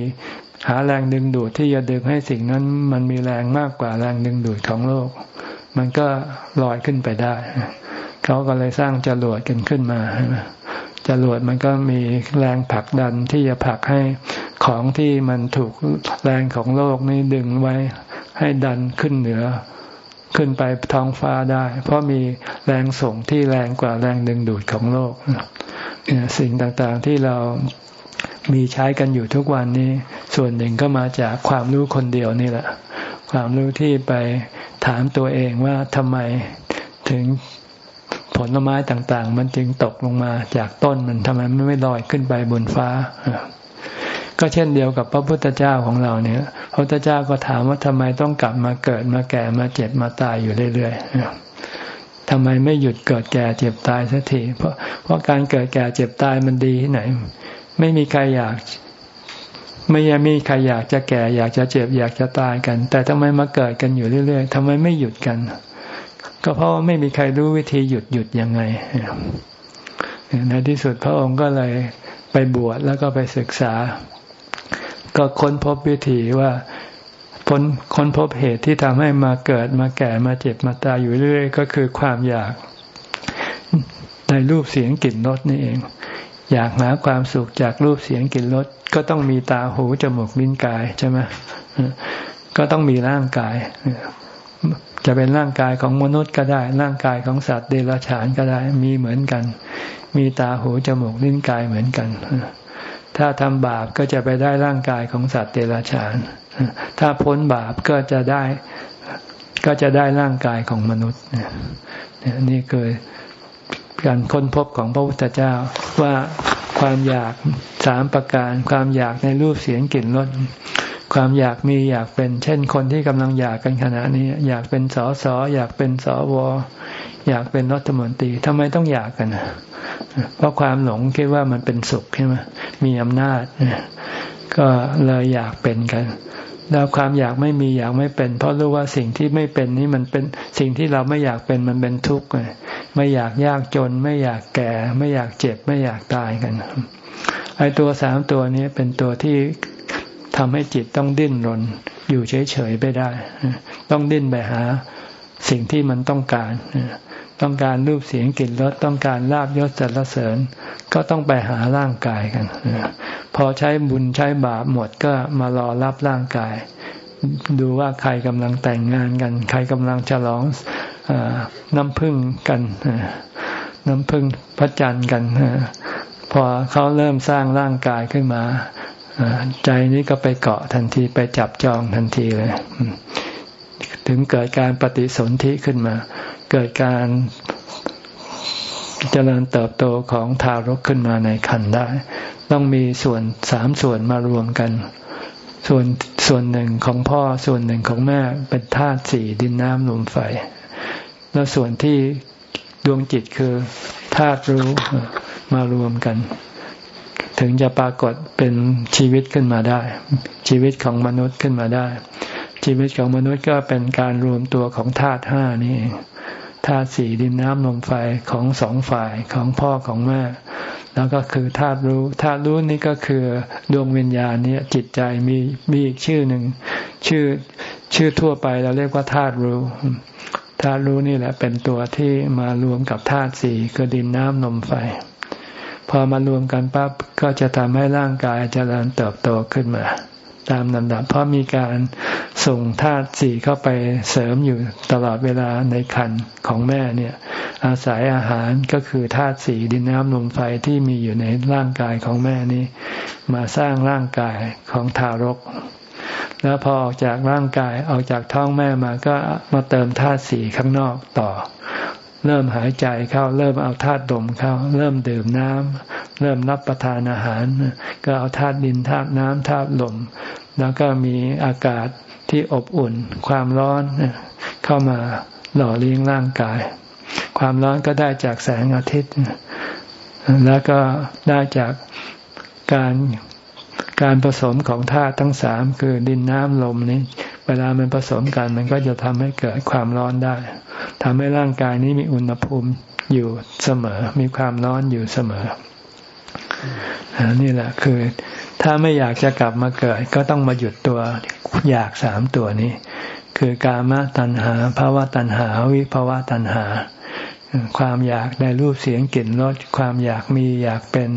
หาแรงดึงดูดที่จะดึงให้สิ่งนั้น มันมีแรงมากกว่าแรงดึงดูดของโลก มันก็ลอยขึ้นไปได้ เขาก็เลยสร้างจรวดกันขึ้นมาจรวดมันก็มีแรงผลักดันที่จะผลักให้ของที่มันถูกแรงของโลกนี้ดึงไว้ให้ดันขึ้นเหนือ ขึ้นไปท้องฟ้าได้ เพราะมีแรงส่งที่แรงกว่าแรงดึงดูดของโลกสิ่งต่างๆที่เรา มีใช้กันอยู่ทุกวันนี้ ส่วนหนึ่งก็มาจากความรู้คนเดียวนี่แหละ ความรู้ที่ไปถามตัวเองว่าทำไมถึงผลไม้ต่าง ๆ มันจึงตกลงมาจากต้นมันทำไมไม่ลอยขึ้นไปบนฟ้า ก็เช่นเดียวกับพระพุทธเจ้าของเราเนี่ย พระพุทธเจ้าก็ถามว่าทำไมต้องกลับมาเกิดมาแก่มาเจ็บมาตายอยู่เรื่อยๆทำไมไม่หยุดเกิดแก่เจ็บตายสักทีเพราะเพราะการเกิดแก่เจ็บตายมันดีที่ไหน ไม่มีใครอยาก ไม่ยังมีใครอยากจะแก่ อยากจะเจ็บ อยากจะตายกัน แต่ทำไมมาเกิดกันอยู่เรื่อยๆทำไมไม่หยุดกัน ก็เพราะว่าไม่มีใครรู้วิธีหยุดหยุดยังไงในที่สุดพระองค์ก็เลยไปบวชแล้วก็ไปศึกษา ก็ค้นพบวิธีว่าพ้นค้นพบเหตุที่ทำให้มาเกิดมาแก่มาเจ็บมาตายอยู่เรื่อยก็คือความอยากในรูปเสียงกลิ่นรสนี่เอง อยากหาความสุขจากรูปเสียงกลิ่นรสก็ต้องมีตาหูจมูกลิ้นกายใช่ไหมก็ต้องมีร่างกาย จะเป็นร่างกายของมนุษย์ก็ได้ ร่างกายของสัตว์เดรัจฉานก็ได้ มีเหมือนกัน มีตาหูจมูกลิ้นกายเหมือนกัน ถ้าทำบาปก็จะไปได้ร่างกายของสัตว์เดรัจฉาน ถ้าพ้นบาปก็จะได้ ก็จะได้ร่างกายของมนุษย์นี่คือ การค้นพบของพระพุทธเจ้าว่าความอยากสามประการ ความอยากในรูปเสียงกลิ่นรสความอยากมีอยากเป็น เช่น คนที่กำลังอยากกันขณะนี้ อยากเป็นสอสออยากเป็นสอวออยากเป็นรัฐมนตรีทำไมต้องอยากกันเพราะความหลงคิดว่ามันเป็นสุขใช่ไหมมีอำนาจก็เลยอยากเป็นกัน แล้วความอยากไม่มีอยากไม่เป็น เพราะรู้ว่าสิ่งที่ไม่เป็นนี้มันเป็นสิ่งที่เราไม่อยากเป็นมันเป็นทุกข์ไม่อยากยากจน ไม่อยากแก่ ไม่อยากเจ็บ ไม่อยากตายกันไอ้ตัวสามตัวนี้เป็นตัวที่ทำให้จิตต้องดิ้นรน อยู่เฉยๆไปได้ ต้องดิ้นไปหา สิ่งที่มันต้องการ ต้องการรูปเสียงกลิ่นรสต้องการลาบยศสรรเสริญ ก็ต้องไปหาร่างกายกัน พอใช้บุญใช้บาปหมดก็มารอรับร่างกาย ดูว่าใครกำลังแต่งงานกัน ใครกำลังฉลองน้ำพึ่งกันน้ำพึ่งพระจันทร์กันพอเขาเริ่มสร้างร่างกายขึ้นมาใจนี้ก็ไปเกาะทันทีไปจับจองทันทีเลย ถึงเกิดการปฏิสนธิขึ้นมา เกิดการเจริญเติบโตของทารกขึ้นมาในคันได้ ต้องมีส่วนสามส่วนมารวมกัน ส่วนส่วนหนึ่งของพ่อส่วนหนึ่งของแม่เป็นธาตุสี่ดินน้ำลมไฟ แล้วส่วนที่ดวงจิตคือธาตุรู้มารวมกัน ถึงจะปรากฏเป็นชีวิตขึ้นมาได้ ชีวิตของมนุษย์ขึ้นมาได้ ชีวิตของมนุษย์ก็เป็นการรวมตัวของธาตุห้านี่ ธาตุสี่ดินน้ำลมไฟของสองฝ่ายของพ่อของแม่ แล้วก็คือธาตุรู้ธาตุรู้นี่ก็คือดวงวิญญาณนี้จิตใจมีมีอีกชื่อหนึ่งชื่อชื่อทั่วไปเราเรียกว่าธาตุรู้ธาตุรู้นี่แหละเป็นตัวที่มารวมกับธาตุสี่คือดินน้ำลมไฟ พอมารวมกันปั๊บก็จะทำให้ร่างกายเจริญเติบโตขึ้นมา ตามลำดับ เพราะมีการส่งธาตุสี่เข้าไปเสริมอยู่ตลอดเวลาในคันของแม่เนี่ย อาศัยอาหารก็คือธาตุสี่ดินน้ำลมไฟที่มีอยู่ในร่างกายของแม่นี้ มาสร้างร่างกายของทารก แล้วพอออกจากร่างกายออกจากท้องแม่มาก็มาเติมธาตุสี่ข้างนอกต่อ เริ่มหายใจเข้า เริ่มเอาธาตุดมเข้า เริ่มดื่มน้ำเริ่มรับประทานอาหาร ก็เอาธาตุดินธาตุน้ำธาตุลม แล้วก็มีอากาศที่อบอุ่น ความร้อนเข้ามาหล่อเลี้ยงร่างกาย ความร้อนก็ได้จากแสงอาทิตย์ แล้วก็ได้จากการการผสมของธาตุทั้งสามคือดินน้ำลมนี้ เวลามันผสมกันมันก็จะทำให้เกิดความร้อนได้ทำให้ร่างกายนี้มีอุณหภูมิอยู่เสมอ มีความร้อนอยู่เสมอนี่แหละคือ ถ้าไม่อยากจะกลับมาเกิด ก็ต้องมาหยุดตัวอยากสามตัวนี้ คือกามตัณหาภาวะตัณหา วิภาวะตัณหา ความอยากในรูปเสียงกลิ่นรสความอยากมีอยากเป็น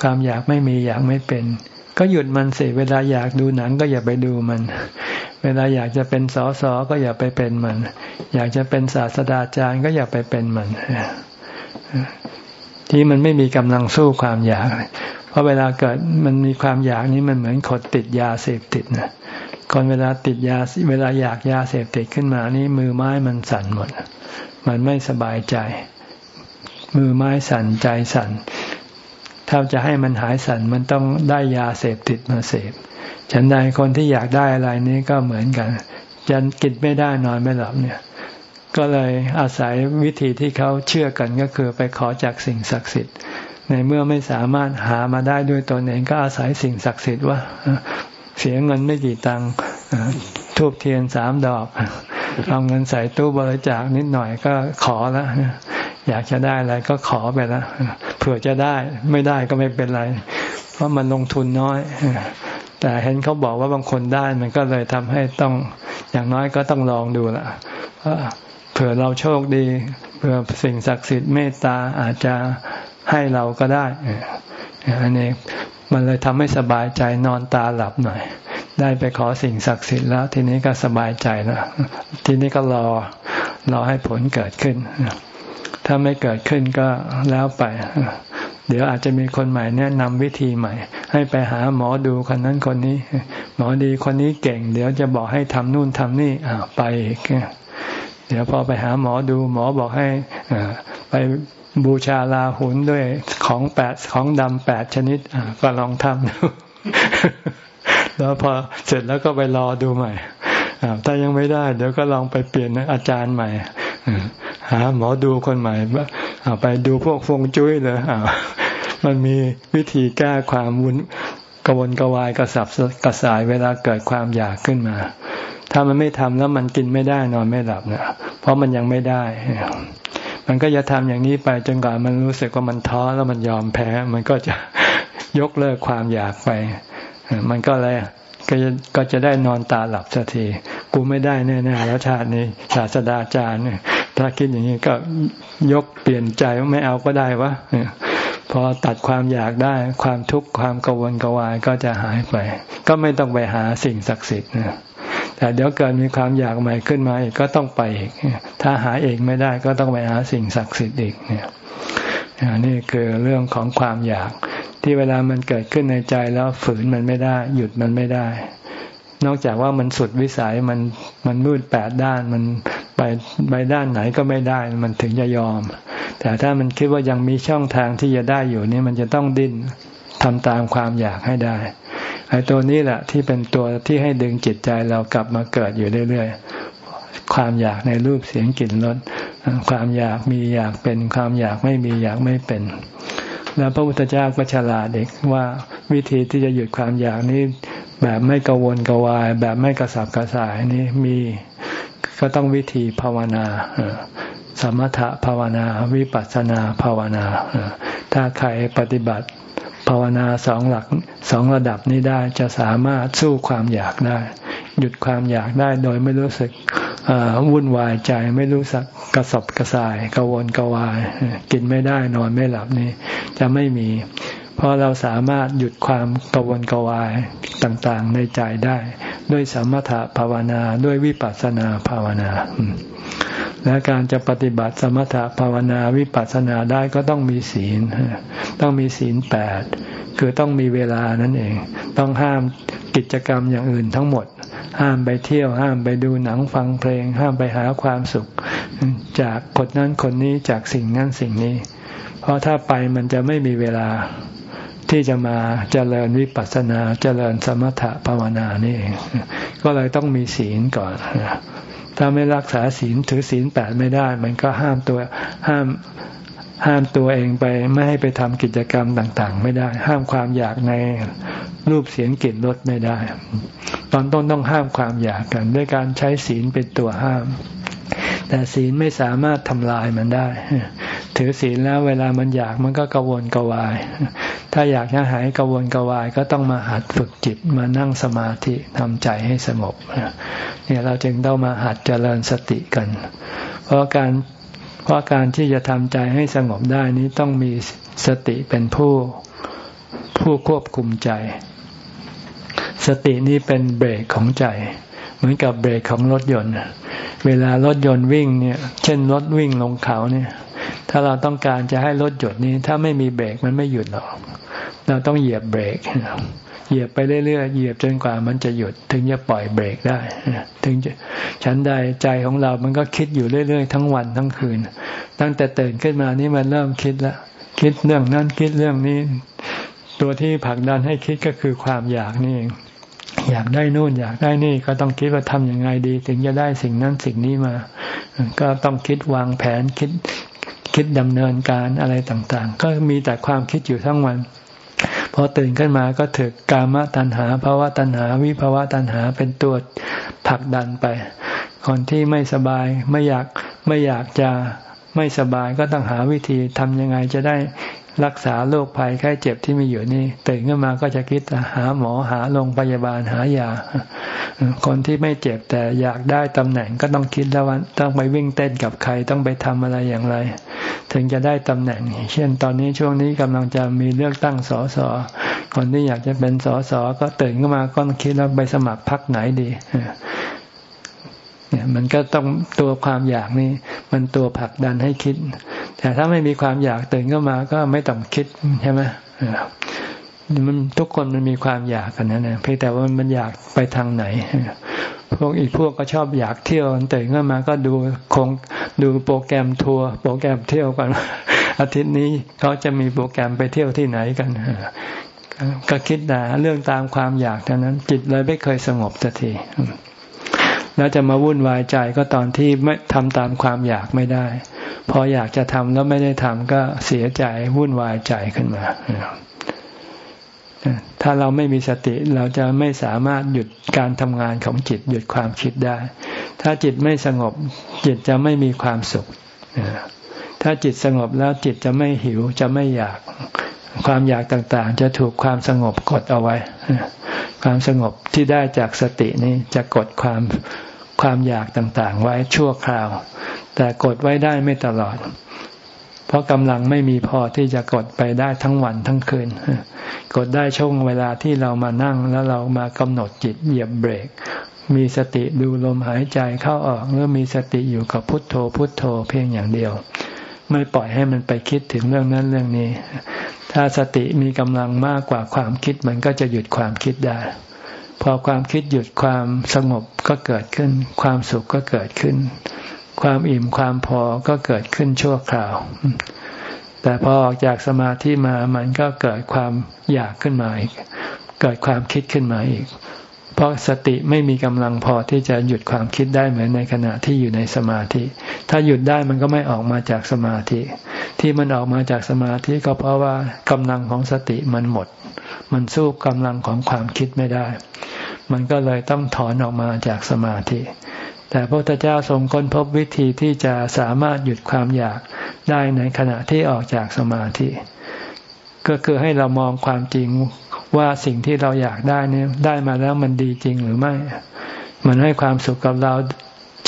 ความอยากไม่มีอยากไม่เป็น ก็หยุดมันสิเวลาอยากดูหนังก็อย่าไปดูมัน เวลาอยากจะเป็นสอสอก็อย่าไปเป็นมัน อยากจะเป็นศาสดาจารย์ก็อย่าไปเป็นมันที่มันไม่มีกำลังสู้ความอยาก เพราะเวลาเกิดมันมีความอยากนี้มันเหมือนคนติดยาเสพติดนะคนเวลาติดยาเวลาอยากยาเสพติดขึ้นมานี่มือไม้มันสั่นหมด มันไม่สบายใจ มือไม้สั่นใจสั่น ถ้าจะให้มันหายสั่นมันต้องได้ยาเสพติดมาเสพ ฉันใดคนที่อยากได้อะไรนี้ก็เหมือนกันจะกินไม่ได้นอนไม่หลับเนี่ย ก็เลยอาศัยวิธีที่เขาเชื่อกันก็คือไปขอจากสิ่งศักดิ์สิทธิ์ ในเมื่อไม่สามารถหามาได้ด้วยตนเองก็อาศัยสิ่งศักดิ์สิทธิ์ว่าเสียเงินไม่กี่ตังค์ทูบเทียนสามดอก เอาเงินใส่ตู้บริจาคนิดหน่อยก็ขอแล้ว อยากจะได้อะไรก็ขอไปแล้วเผื่อจะได้ไม่ได้ก็ไม่เป็นไร เพราะมันลงทุนน้อย แต่เห็นเขาบอกว่าบางคนได้มันก็เลยทำให้ต้องอย่างน้อยก็ต้องลองดูละเผื่อเราโชคดีเผื่อสิ่งศักดิ์สิทธิ์เมตตาอาจจะให้เราก็ได้อันนี้มันเลยทำให้สบายใจนอนตาหลับหน่อย ได้ไปขอสิ่งศักดิ์สิทธิ์แล้ว ทีนี้ก็สบายใจแล้วทีนี้ก็รอรอให้ผลเกิดขึ้น ถ้าไม่เกิดขึ้นก็แล้วไป เดี๋ยวอาจจะมีคนใหม่แนะนำวิธีใหม่ ให้ไปหาหมอดูคนนั้นคนนี้ หมอดีคนนี้เก่ง เดี๋ยวจะบอกให้ทำนู่นทำนี่อ่าไปอีกเดี๋ยวพอไปหาหมอดู หมอบอกให้ไปบูชาลาหุนด้วยของแปดของดำแปดชนิดก็ลองทำดูแล้วพอเสร็จแล้วก็ไปรอดูใหม่ถ้ายังไม่ได้ เดี๋ยวก็ลองไปเปลี่ยนอาจารย์ใหม่ หาหมอดูคนใหม่ไปดูพวกฟงจุ้ยเลยมันมีวิธีแก้ความวุ่นกวนกวายกระสับกระสายเวลาเกิดความอยากขึ้นมา ถ้ามันไม่ทำแล้วมันกินไม่ได้นอนไม่หลับนะเพราะมันยังไม่ได้ มันก็จะทำอย่างนี้ไปจนกว่ามันรู้สึกว่ามันท้อแล้วมันยอมแพ้ มันก็จะยกเลิกความอยากไปมันก็เลยก็จะก็จะได้นอนตาหลับสักที กูไม่ได้แน่ๆแล้วชาตินี้ศาสดาจารย์ ถ้าคิดอย่างนี้ก็ยกเปลี่ยนใจว่าไม่เอาก็ได้วะพอตัดความอยากได้ความทุกข์ความกังวลกวายก็จะหายไป ก็ไม่ต้องไปหาสิ่งศักดิ์สิทธิ์นะแต่เดี๋ยวเกิดมีความอยากใหม่ขึ้นมาอีกก็ต้องไปอีกถ้าหาเองไม่ได้ก็ต้องไปหาสิ่งศักดิ์สิทธิ์อีกเนี่ยนี่คือเรื่องของความอยาก ที่เวลามันเกิดขึ้นในใจแล้วฝืนมันไม่ได้ หยุดมันไม่ได้ นอกจากว่ามันสุดวิสัยมันมันมืดแปดด้านมันไปไปด้านไหนก็ไม่ได้มันถึงจะยอม แต่ถ้ามันคิดว่ายังมีช่องทางที่จะได้อยู่นี่มันจะต้องดิ้นทำตามความอยากให้ได้ไอ้ตัวนี้แหละที่เป็นตัวที่ให้ดึงจิตใจเรากลับมาเกิดอยู่เรื่อยๆ ความอยากในรูปเสียงกลิ่นรสความอยากมีอยากเป็นความอยากไม่มีอยากไม่เป็น แล้วพระพุทธเจ้าก็ฉลาดเด็กว่าวิธีที่จะหยุดความอยากนี้ แบบไม่กังวลกวาย แบบไม่กระสับกระส่ายนี่มีก็ต้องวิธีภาวนาสมถะภาวนาวิปัสสนาภาวนา ถ้าใครปฏิบัติภาวนาสองหลักสองระดับนี้ได้จะสามารถสู้ความอยากได้ หยุดความอยากได้โดยไม่รู้สึกวุ่นวายใจไม่รู้สักกระสอบกระสายกระวนกวาย กินไม่ได้นอนไม่หลับนี่จะไม่มี เพราะเราสามารถหยุดความกวนกวายต่างๆในใจได้ ด้วยสมถะภาวนาด้วยวิปัสสนาภาวนา และการจะปฏิบัติสมถะภาวนาวิปัสสนาได้ก็ต้องมีศีล ต้องมีศีลแปดคือต้องมีเวลานั่นเอง ต้องห้ามกิจกรรมอย่างอื่นทั้งหมด ห้ามไปเที่ยว ห้ามไปดูหนังฟังเพลง ห้ามไปหาความสุข จากคนนั้นคนนี้จากสิ่งนั้นสิ่งนี้ เพราะถ้าไปมันจะไม่มีเวลา ที่จะมาเจริญวิปัสสนาเจริญสมถะภาวนานี่เองก็เลยต้องมีศีลก่อนถ้าไม่รักษาศีลถือศีลแปดไม่ได้ มันก็ห้ามตัวห้ามห้ามตัวเองไปไม่ให้ไปทำกิจกรรมต่างๆ ไม่ได้ ห้ามความอยากในรูปเสียงกลิ่นรสไม่ได้ ตอนต้นต้องห้ามความอยากกัน ด้วยการใช้ศีลเป็นตัวห้าม แต่ศีลไม่สามารถทำลายมันได้ ถือศีลแล้วเวลามันอยากมันก็กระวนกระวาย ถ้าอยากจะหายกระวนกระวายก็ต้องมาหัดฝึกจิตมานั่งสมาธิทำใจให้สงบเนี่ยเราจึงต้องมาหัดเจริญสติกัน เพราะการเพราะการที่จะทำใจให้สงบได้นี้ต้องมีสติเป็นผู้ผู้ควบคุมใจ สตินี้เป็นเบรกของใจ เหมือนกับเบรกของรถยนต์ เวลารถยนต์วิ่งเนี่ย เช่นรถวิ่งลงเขาเนี่ย ถ้าเราต้องการจะให้รถหยุดนี้ ถ้าไม่มีเบรกมันไม่หยุดหรอก เราต้องเหยียบเบรก เหยียบไปเรื่อยๆ เหยียบจนกว่ามันจะหยุด ถึงจะปล่อยเบรกได้ ถึงจะฉันใดใจของเรา มันก็คิดอยู่เรื่อยๆ ทั้งวันทั้งคืน ตั้งแต่ตื่นขึ้นมานี่มันเริ่มคิดแล้ว คิดเรื่องนั้นคิดเรื่องนี้ ตัวที่ผลักดันให้คิดก็คือความอยากนี่เอง อยากได้นู่นอยากได้นี่ก็ต้องคิดว่าทำยังไงดี ถึงจะได้สิ่งนั้นสิ่งนี้มา ก็ต้องคิดวางแผนคิดคิดดำเนินการอะไรต่างๆ ก็มีแต่ความคิดอยู่ทั้งวันพอตื่นขึ้นมาก็ถึกกามตัณหาภาวะตัณหา วิภาวะตัณหาเป็นตัวผลักดันไป คนที่ไม่สบายไม่อยากไม่อยากจะไม่สบายก็ต้องหาวิธีทำยังไงจะได้ รักษาโรคภัยแค่เจ็บที่มีอยู่นี่ตื่นขึ้นมาก็จะคิดหาหมอหาโรงพยาบาลหายา คนที่ไม่เจ็บแต่อยากได้ตำแหน่งก็ต้องคิดแล้วว่าต้องไปวิ่งเต้นกับใครต้องไปทำอะไรอย่างไร ถึงจะได้ตำแหน่ง เช่น ตอนนี้ช่วงนี้กำลังจะมีเลือกตั้งสสคนที่อยากจะเป็นสสก็ตื่นขึ้นมาก็ต้องคิดแล้วไปสมัครพรรคไหนดีเนี่ยมันก็ต้องตัวความอยากนี่มันตัวผลักดันให้คิด แต่ถ้าไม่มีความอยากตื่นขึ้นมาก็ไม่ต้องคิดใช่ไหมมันทุกคนมันมีความอยากกันนะเนี่ยเพียงแต่ว่ามันอยากไปทางไหน พวกอีกพวกก็ชอบอยากเที่ยวตื่นขึ้นมาก็ดูคงดูโปรแกรมทัวร์โปรแกรมเที่ยวกันอาทิตย์นี้เขาจะมีโปรแกรมไปเที่ยวที่ไหนกันก็คิดแต่เรื่องตามความอยากเท่านั้น จิตเลยไม่เคยสงบสักทีแล้วจะมาวุ่นวายใจก็ตอนที่ไม่ทำตามความอยากไม่ได้ พออยากจะทำแล้วไม่ได้ทำก็เสียใจวุ่นวายใจขึ้นมา ถ้าเราไม่มีสติเราจะไม่สามารถหยุดการทำงานของจิต หยุดความคิดได้ ถ้าจิตไม่สงบ จิตจะไม่มีความสุข ถ้าจิตสงบแล้วจิตจะไม่หิวจะไม่อยาก ความอยากต่างๆ จะถูกความสงบกดเอาไว้ ความสงบที่ได้จากสตินี้จะกดความความอยากต่างๆ ไว้ชั่วคราว แต่กดไว้ได้ไม่ตลอด เพราะกำลังไม่มีพอที่จะกดไปได้ทั้งวันทั้งคืน กดได้ช่วงเวลาที่เรามานั่งแล้วเรามากำหนดจิตเหยียบเบรก มีสติดูลมหายใจเข้าออกหรือมีสติอยู่กับพุทโธพุทโธเพียงอย่างเดียว ไม่ปล่อยให้มันไปคิดถึงเรื่องนั้นเรื่องนี้ ถ้าสติมีกำลังมากกว่าความคิดมันก็จะหยุดความคิดได้พอความคิดหยุดความสงบก็เกิดขึ้น ความสุขก็เกิดขึ้น ความอิ่มความพอก็เกิดขึ้นชั่วคราว แต่พอออกจากสมาธิมามันก็เกิดความอยากขึ้นมาอีก เกิดความคิดขึ้นมาอีก เพราะสติไม่มีกำลังพอที่จะหยุดความคิดได้เหมือนในขณะที่อยู่ในสมาธิ ถ้าหยุดได้มันก็ไม่ออกมาจากสมาธิ ที่มันออกมาจากสมาธิก็เพราะว่ากำลังของสติมันหมด มันสู้กำลังของความคิดไม่ได้ มันก็เลยต้องถอนออกมาจากสมาธิ แต่พระพุทธเจ้าทรงค้นพบวิธีที่จะสามารถหยุดความอยากได้ในขณะที่ออกจากสมาธิ ก็คือให้เรามองความจริงว่าสิ่งที่เราอยากได้นี่ได้มาแล้วมันดีจริงหรือไม่ มันให้ความสุขกับเรา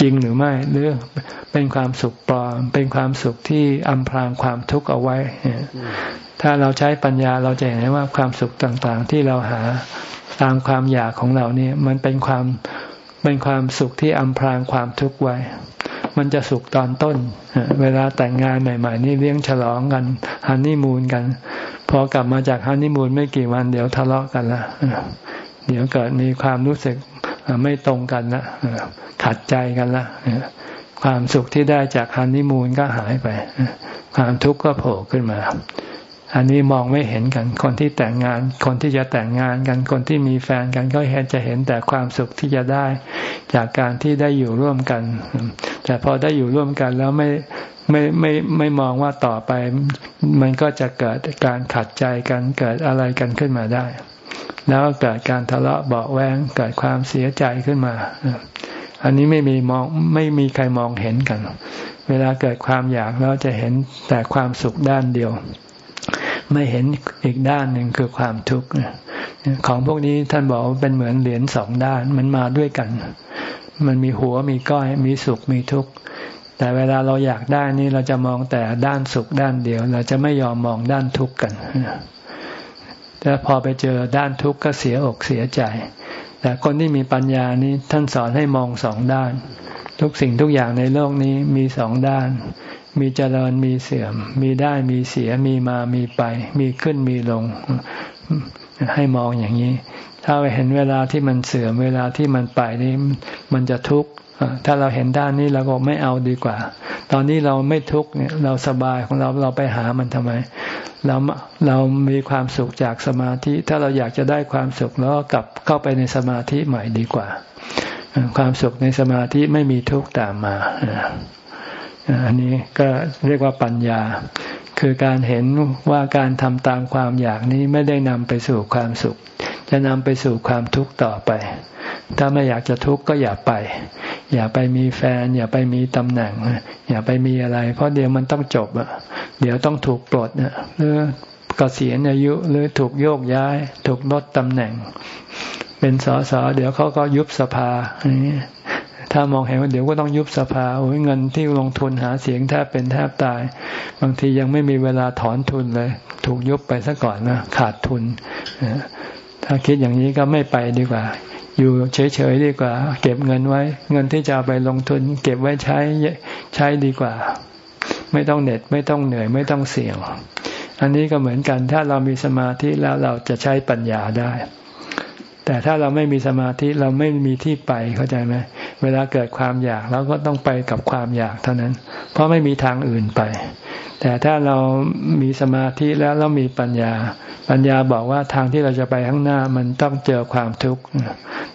จริงหรือไม่หรือเป็นความสุขปลอม เป็นความสุขที่อำพรางความทุกข์เอาไว้ ถ้าเราใช้ปัญญาเราจะเห็นว่าความสุขต่างๆ ที่เราหาตามความอยากของเราเนี่ย มันเป็นความ เป็นความสุขที่อำพรางความทุกข์ไว้ มันจะสุขตอนต้น เวลาแต่งงานใหม่ๆนี่เลี้ยงฉลองกันฮันนีมูนกันพอกลับมาจากฮันนีมูนไม่กี่วันเดี๋ยวทะเลาะกันละเดี๋ยวเกิดมีความรู้สึกไม่ตรงกันละขัดใจกันละความสุขที่ได้จากฮันนีมูนก็หายไป ความทุกข์ก็โผล่ขึ้นมา อันนี้มองไม่เห็นกัน คนที่แต่งงาน คนที่จะแต่งงานกัน คนที่มีแฟนกันก็เห็นจะเห็นแต่ความสุขที่จะได้ จากการที่ได้อยู่ร่วมกัน แต่พอได้อยู่ร่วมกันแล้วไม่ไม่ไม่ไม่มองว่าต่อไป มันก็จะเกิดการขัดใจกันเกิดอะไรกันขึ้นมาได้ แล้วเกิดการทะเลาะเบาแวงเกิดความเสียใจขึ้นมา อันนี้ไม่มีมองไม่มีใครมองเห็นกัน เวลาเกิดความอยากแล้วจะเห็นแต่ความสุขด้านเดียว ไม่เห็นอีกด้านหนึ่งคือความทุกข์ของพวกนี้ท่านบอกว่าเป็นเหมือนเหรียญสองด้านมันมาด้วยกัน มันมีหัวมีก้อย มีสุขมีทุกข์แต่เวลาเราอยากได้นี่เราจะมองแต่ด้านสุขด้านเดียว เราจะไม่ยอมมองด้านทุกข์กันแต่พอไปเจอด้านทุกข์ก็เสียอกเสียใจ แต่คนที่มีปัญญานี้ท่านสอนให้มองสองด้าน ทุกสิ่งทุกอย่างในโลกนี้มีสองด้าน มีเจริญมีเสื่อม มีได้มีเสียมีมามีไป มีขึ้นมีลง ให้มองอย่างนี้ ถ้าเห็นเวลาที่มันเสื่อม เวลาที่มันไปนี่มันจะทุกข์ถ้าเราเห็นด้านนี้เราก็ไม่เอาดีกว่า ตอนนี้เราไม่ทุกข์เนี่ยเราสบายของเราเราไปหามันทำไม เราเรามีความสุขจากสมาธิ ถ้าเราอยากจะได้ความสุขแล้วกลับเข้าไปในสมาธิใหม่ดีกว่า ความสุขในสมาธิไม่มีทุกข์ตามมา อันนี้ก็เรียกว่าปัญญา คือการเห็นว่าการทำตามความอยากนี้ไม่ได้นำไปสู่ความสุข จะนำไปสู่ความทุกข์ต่อไป ถ้าไม่อยากจะทุกข์ก็อย่าไป อย่าไปมีแฟน อย่าไปมีตำแหน่ง อย่าไปมีอะไร เพราะเดี๋ยวมันต้องจบอะเดี๋ยวต้องถูกปลดเนี่ยหรือกเกษียณอายุหรือถูกโยกย้าย ถูกลดตำแหน่ง เป็นสสเดี๋ยวเขาก็ยุบสภาอย่างนี้ ถ้ามองเห็นว่าเดี๋ยวก็ต้องยุบสภาโอ้ยเงินที่ลงทุนหาเสียงแทบเป็นแทบตาย บางทียังไม่มีเวลาถอนทุนเลย ถูกยุบไปซะก่อนนะขาดทุน ถ้าคิดอย่างนี้ก็ไม่ไปดีกว่า อยู่เฉยๆดีกว่า เก็บเงินไว้ เงินที่จะไปลงทุน เก็บไว้ใช้ใช้ดีกว่า ไม่ต้องเหน็ดไม่ต้องเหนื่อยไม่ต้องเสี่ยงอันนี้ก็เหมือนกันถ้าเรามีสมาธิแล้วเราจะใช้ปัญญาได้ แต่ถ้าเราไม่มีสมาธิเราไม่มีที่ไปเข้าใจไหม เวลาเกิดความอยากเราก็ต้องไปกับความอยากเท่านั้น เพราะไม่มีทางอื่นไป แต่ถ้าเรามีสมาธิแล้วเรามีปัญญา ปัญญาบอกว่าทางที่เราจะไปข้างหน้ามันต้องเจอความทุกข์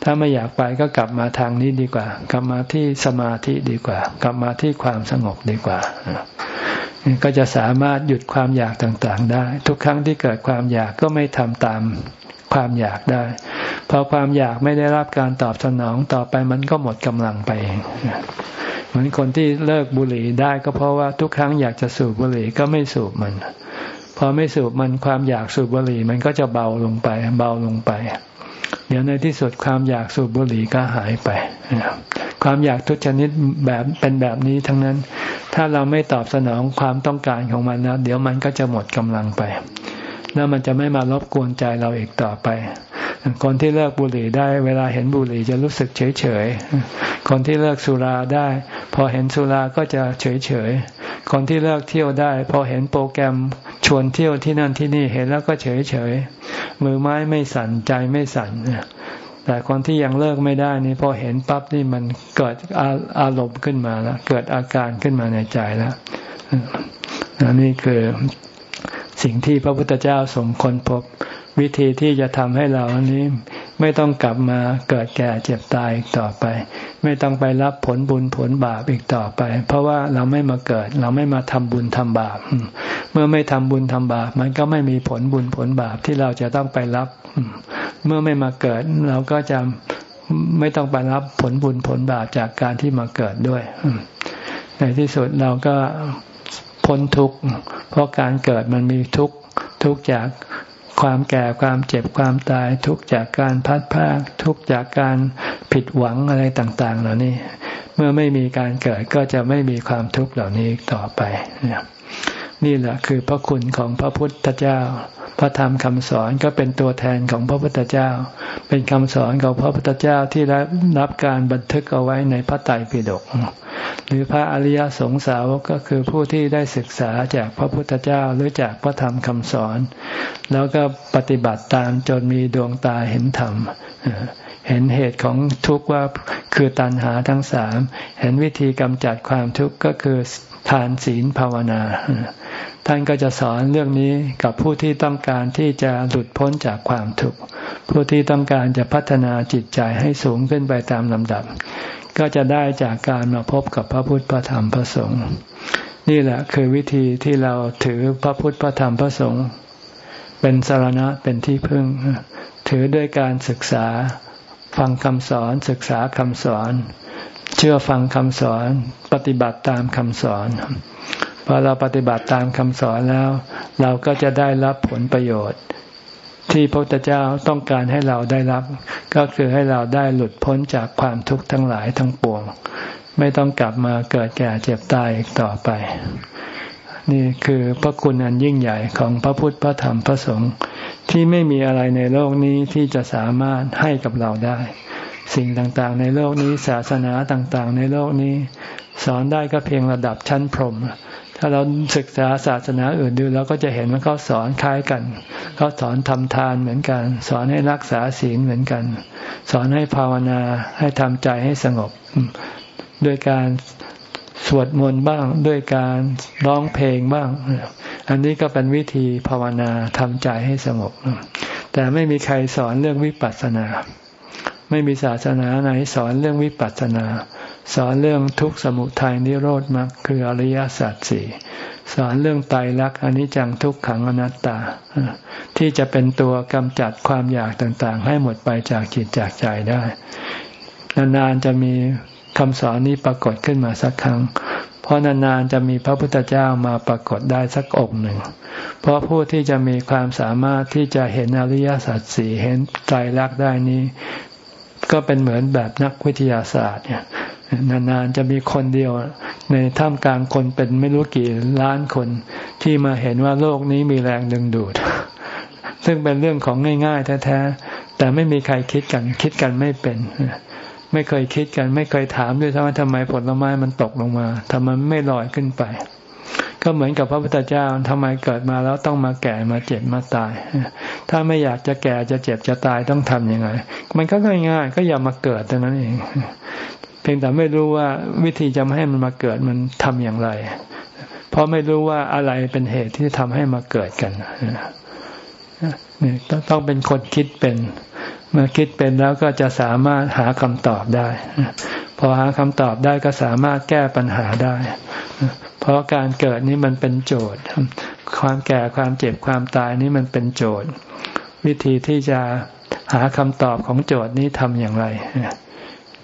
ถ้าไม่อยากไปก็กลับมาทางนี้ดีกว่า กลับมาที่สมาธิดีกว่า กลับมาที่ความสงบดีกว่าก็จะสามารถหยุดความอยากต่างๆ ได้ ทุกครั้งที่เกิดความอยากก็ไม่ทำตาม ความอยากได้ พอความอยากไม่ได้รับการตอบสนองต่อไปมันก็หมดกำลังไปเองเหมือนคนที่เลิกบุหรี่ได้ก็เพราะว่าทุกครั้งอยากจะสูบบุหรี่ก็ไม่สูบมัน พอไม่สูบมันความอยากสูบบุหรี่มันก็จะเบาลงไป เบาลงไป เดี๋ยวในที่สุดความอยากสูบบุหรี่ก็หายไป ความอยากทุกชนิดแบบเป็นแบบนี้ทั้งนั้น ถ้าเราไม่ตอบสนองความต้องการของมันนะเดี๋ยวมันก็จะหมดกำลังไป แล้วมันจะไม่มารบกวนใจเราอีกต่อไป คนที่เลิกบุหรี่ได้ เวลาเห็นบุหรี่จะรู้สึกเฉยเฉยคนที่เลิกสุราได้ พอเห็นสุราก็จะเฉยเฉยคนที่เลิกเที่ยวได้ พอเห็นโปรแกรมชวนเที่ยวที่นั่นที่นี่เห็นแล้วก็เฉยเฉยมือไม้ไม่สั่นใจไม่สั่นแต่คนที่ยังเลิกไม่ได้นี่พอเห็นปั๊บนี่มันเกิดอารมณ์ขึ้นมาแล้ว เกิดอาการขึ้นมาในใจแล้วนี่คือ สิ่งที่พระพุทธเจ้าสมคนพบ วิธีที่จะทำให้เราอันนี้ไม่ต้องกลับมาเกิดแก่เจ็บตายอีกต่อไป ไม่ต้องไปรับผลบุญผลบาปอีกต่อไป เพราะว่าเราไม่มาเกิด เราไม่มาทำบุญทำบาป เมื่อไม่ทำบุญทำบาป มันก็ไม่มีผลบุญผลบาปที่เราจะต้องไปรับ เมื่อไม่มาเกิด เราก็จะไม่ต้องไปรับผลบุญผลบาปจากการที่มาเกิดด้วยในที่สุดเราก็ พ้นทุกข์ เพราะการเกิดมันมีทุกข์ทุกข์จากความแก่ความเจ็บความตาย ทุกจากการพัดพากทุกจากการผิดหวังอะไรต่าง ๆ เหล่านี้ เมื่อไม่มีการเกิดก็จะไม่มีความทุกข์เหล่านี้ต่อไป นี่แหละคือพระคุณของพระพุทธเจ้า พระธรรมคำสอนก็เป็นตัวแทนของพระพุทธเจ้า เป็นคำสอนของพระพุทธเจ้าที่ได้รับการบันทึกเอาไว้ในพระไตรปิฎกหรือพระอริยสงสาวกก็คือผู้ที่ได้ศึกษาจากพระพุทธเจ้าหรือจากพระธรรมคำสอน แล้วก็ปฏิบัติตามจนมีดวงตาเห็นธรรมเห็นเหตุของทุกข์ว่าคือตัณหาทั้งสาม เห็นวิธีกำจัดความทุกข์ก็คือทานศีลภาวนา ท่านก็จะสอนเรื่องนี้กับผู้ที่ต้องการที่จะหลุดพ้นจากความทุกข์ผู้ที่ต้องการจะพัฒนาจิตใจให้สูงขึ้นไปตามลำดับ ก็จะได้จากการมาพบกับพระพุทธพระธรรมพระสงฆ์นี่แหละคือวิธีที่เราถือพระพุทธพระธรรมพระสงฆ์เป็นสารณะเป็นที่พึ่ง ถือด้วยการศึกษาฟังคำสอนศึกษาคำสอน เชื่อฟังคำสอน ปฏิบัติตามคำสอน พอเราปฏิบัติตามคำสอนแล้ว เราก็จะได้รับผลประโยชน์ ที่พระพุทธเจ้าต้องการให้เราได้รับ ก็คือให้เราได้หลุดพ้นจากความทุกข์ทั้งหลายทั้งปวง ไม่ต้องกลับมาเกิดแก่เจ็บตายอีกต่อไป นี่คือพระคุณอันยิ่งใหญ่ของพระพุทธพระธรรมพระสงฆ์ที่ไม่มีอะไรในโลกนี้ที่จะสามารถให้กับเราได้ สิ่งต่างๆ ในโลกนี้ศาสนาต่างๆ ในโลกนี้ สอนได้ก็เพียงระดับชั้นพรหม ถ้าเราศึกษาศาสนาอื่นดูเราก็จะเห็นว่าเขาสอนคล้ายกัน เขาสอนทำทานเหมือนกัน สอนให้รักษาศีลเหมือนกัน สอนให้ภาวนาให้ทำใจให้สงบ ด้วยการสวดมนต์บ้างด้วยการร้องเพลงบ้าง อันนี้ก็เป็นวิธีภาวนาทำใจให้สงบ แต่ไม่มีใครสอนเรื่องวิปัสสนา ไม่มีศาสนาไหนสอนเรื่องวิปัสสนา สอนเรื่องทุกข์สมุทัยนิโรธมรรคคืออริยสัจสี่สอนเรื่องไตรลักษณ์อนิจจังทุกขังอนัตตา ที่จะเป็นตัวกำจัดความอยากต่างๆ ให้หมดไปจากจิตจากใจได้ นานๆจะมีคำสอนนี้ปรากฏขึ้นมาสักครั้ง เพราะนานๆจะมีพระพุทธเจ้ามาปรากฏได้สักองค์หนึ่ง เพราะผู้ที่จะมีความสามารถที่จะเห็นอริยสัจสี่เห็นไตรลักษณ์ได้นี้ ก็เป็นเหมือนแบบนักวิทยาศาสตร์เนี่ย นานๆจะมีคนเดียว ในท่ามกลางคนเป็นไม่รู้กี่ล้านคน ที่มาเห็นว่าโลกนี้มีแรงดึงดูด ซึ่งเป็นเรื่องของง่ายๆ แท้ๆ แต่ไม่มีใครคิดกัน คิดกันไม่เป็น ไม่เคยคิดกัน ไม่เคยถามด้วยซ้ำว่าทำไมผลไม้มันตกลงมาทำไมไม่ลอยขึ้นไป ก็เหมือนกับพระพุทธเจ้าทำไมเกิดมาแล้วต้องมาแก่มาเจ็บมาตาย ถ้าไม่อยากจะแก่จะเจ็บจะตายต้องทำยังไง มันก็ง่ายๆ ก็อย่ามาเกิดเท่านั้นเอง พียงแต่ไม่รู้ว่าวิธีจะไม่ให้มันมาเกิดมันทำอย่างไร เพราะไม่รู้ว่าอะไรเป็นเหตุที่ทำให้มาเกิดกันนี่ต้องเป็นคนคิดเป็น เมื่อคิดเป็นแล้วก็จะสามารถหาคำตอบได้ พอหาคำตอบได้ก็สามารถแก้ปัญหาได้ เพราะการเกิดนี้มันเป็นโจทย์ ความแก่ความเจ็บความตายนี้มันเป็นโจทย์ วิธีที่จะหาคำตอบของโจทย์นี้ทำอย่างไร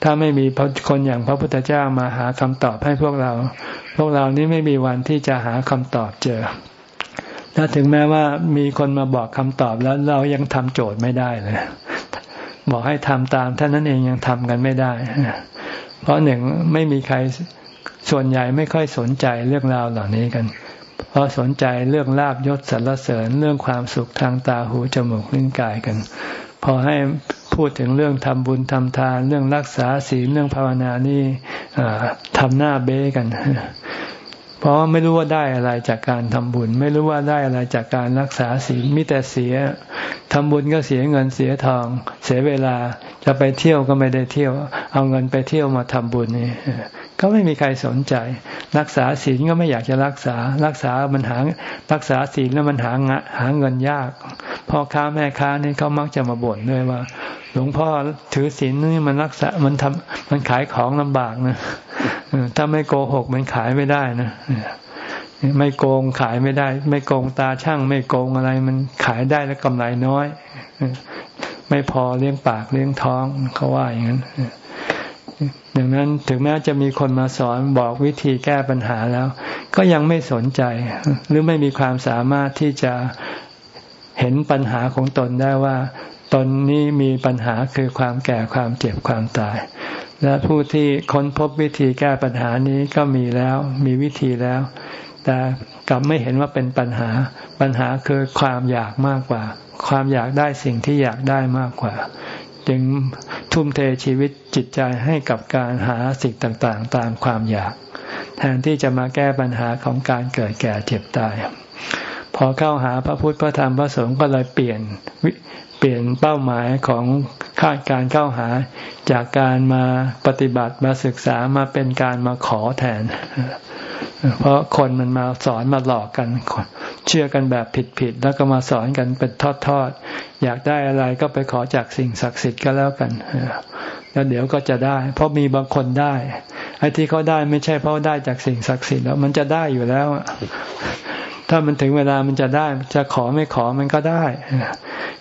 ถ้าไม่มีคนอย่างพระพุทธเจ้ามาหาคำตอบให้พวกเรา พวกเรานี้ไม่มีวันที่จะหาคำตอบเจอถ้าถึงแม้ว่ามีคนมาบอกคำตอบแล้วเรายังทำโจทย์ไม่ได้เลย บอกให้ทำตามท่านนั้นเองยังทำกันไม่ได้ เพราะหนึ่งไม่มีใครส่วนใหญ่ไม่ค่อยสนใจเรื่องราวเหล่านี้กัน เพราะสนใจเรื่องลาบยศสรรเสริญเรื่องความสุขทางตาหูจมูกลิ้นกายกัน พอให้ พูดถึงเรื่องทำบุญทำทาน เรื่องรักษาศีลเรื่องภาวนานี่ทำหน้าเบ้กัน เพราะไม่รู้ว่าได้อะไรจากการทำบุญ ไม่รู้ว่าได้อะไรจากการรักษาศีลมิแต่เสียทำบุญก็เสียเงินเสียทอง เสียเวลาจะไปเที่ยวก็ไม่ได้เที่ยว เอาเงินไปเที่ยวมาทำบุญนี่ ก็ไม่มีใครสนใจ รักษาศีลก็ไม่อยากจะรักษา รักษามันหารักษาศีลแล้วมันหางหาเงินยากพ่อค้าแม่ค้านี่เขามักจะมาบ่นด้วยว่า หลวงพ่อถือศีลนี่มันรักษามันทำมันขายของลำบากนะถ้าไม่โกหกมันขายไม่ได้นะไม่โกงขายไม่ได้ ไม่โกงตาช่าง ไม่โกงอะไร มันขายได้แล้วกำไรน้อย ไม่พอเลี้ยงปากเลี้ยงท้องเขาว่าอย่างนั้น ดังนั้นถึงแม้จะมีคนมาสอนบอกวิธีแก้ปัญหาแล้ว ก็ยังไม่สนใจ หรือไม่มีความสามารถที่จะเห็นปัญหาของตนได้ว่า ตนนี้มีปัญหาคือความแก่ความเจ็บความตาย และผู้ที่ค้นพบวิธีแก้ปัญหานี้ก็มีแล้วมีวิธีแล้ว แต่กลับไม่เห็นว่าเป็นปัญหา ปัญหาคือความอยากมากกว่า ความอยากได้สิ่งที่อยากได้มากกว่า จึงทุ่มเทชีวิตจิตใจให้กับการหาสิ่งต่างๆ ตามความอยาก แทนที่จะมาแก้ปัญหาของการเกิดแก่เจ็บตาย พอเข้าหาพระพุทธพระธรรมพระสงฆ์ก็เลยเปลี่ยนเปลี่ยนเป้าหมายของคาดการเข้าหาจากการมาปฏิบัติมาศึกษามาเป็นการมาขอแทน เพราะคนมันมาสอนมาหลอกกัน เชื่อกันแบบผิดๆแล้วก็มาสอนกันเป็นทอดๆอยากได้อะไรก็ไปขอจากสิ่งศักดิ์สิทธิ์ก็แล้วกันแล้วเดี๋ยวก็จะได้ เพราะมีบางคนได้ไอ้ที่เขาได้ไม่ใช่เพราะได้จากสิ่งศักดิ์สิทธิ์แล้วมันจะได้อยู่แล้วถ้ามันถึงเวลามันจะได้จะขอไม่ขอมันก็ได้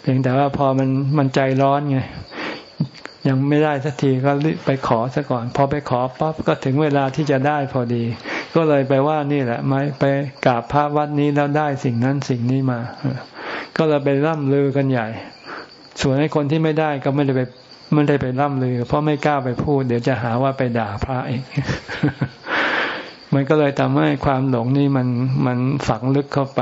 เพียงแต่ว่าพอมันมันใจร้อนไงยังไม่ได้สักทีก็ไปขอซะก่อน พอไปขอปั๊บก็ถึงเวลาที่จะได้พอดี ก็เลยไปว่านี่แหละไม่ไปกราบพระวัดนี้แล้วได้สิ่งนั้นสิ่งนี้มา ก็เลยไปร่ำลือกันใหญ่ ส่วนไอ้คนที่ไม่ได้ก็ไม่ได้ไปไม่ได้ไปร่ำลือ เพราะไม่กล้าไปพูด เดี๋ยวจะหาว่าไปด่าพระอีกมันก็เลยทำให้ความหลงนี่มันมันฝังลึกเข้าไป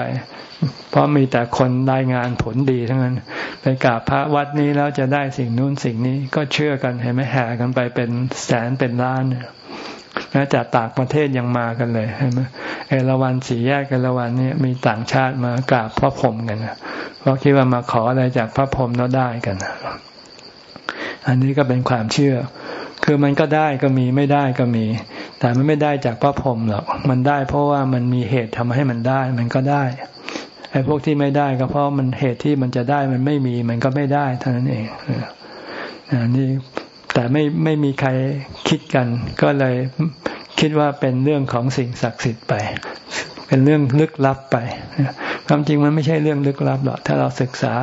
เพราะมีแต่คนรายงานผลดีทั้งนั้นไปกราบพระวัดนี้แล้วจะได้สิ่งนู้นสิ่งนี้ ก็เชื่อกันเห็นไหมแห่กันไปเป็นแสนเป็นล้านเนี่ย แม้จากต่างประเทศยังมากันเลยเห็นไหมเอราวันสีแยกเอราวันนี่มีต่างชาติมากราบพระพรหมกันเพราะคิดว่ามาขออะไรจากพระพรหมแล้วได้กันอันนี้ก็เป็นความเชื่อ คือมันก็ได้ก็มีไม่ได้ก็มี แต่มันไม่ได้จากพระพรหมหรอก มันได้เพราะว่ามันมีเหตุทำให้มันได้ มันก็ได้ไอ้พวกที่ไม่ได้ก็เพราะมันเหตุที่มันจะได้มันไม่มี มันก็ไม่ได้เท่านั้นเองอันนี้ แต่ไม่ไม่มีใครคิดกัน ก็เลยคิดว่าเป็นเรื่องของสิ่งศักดิ์สิทธิ์ไป เป็นเรื่องลึกลับไปความจริงมันไม่ใช่เรื่องลึกลับหรอกถ้าเราศึกษา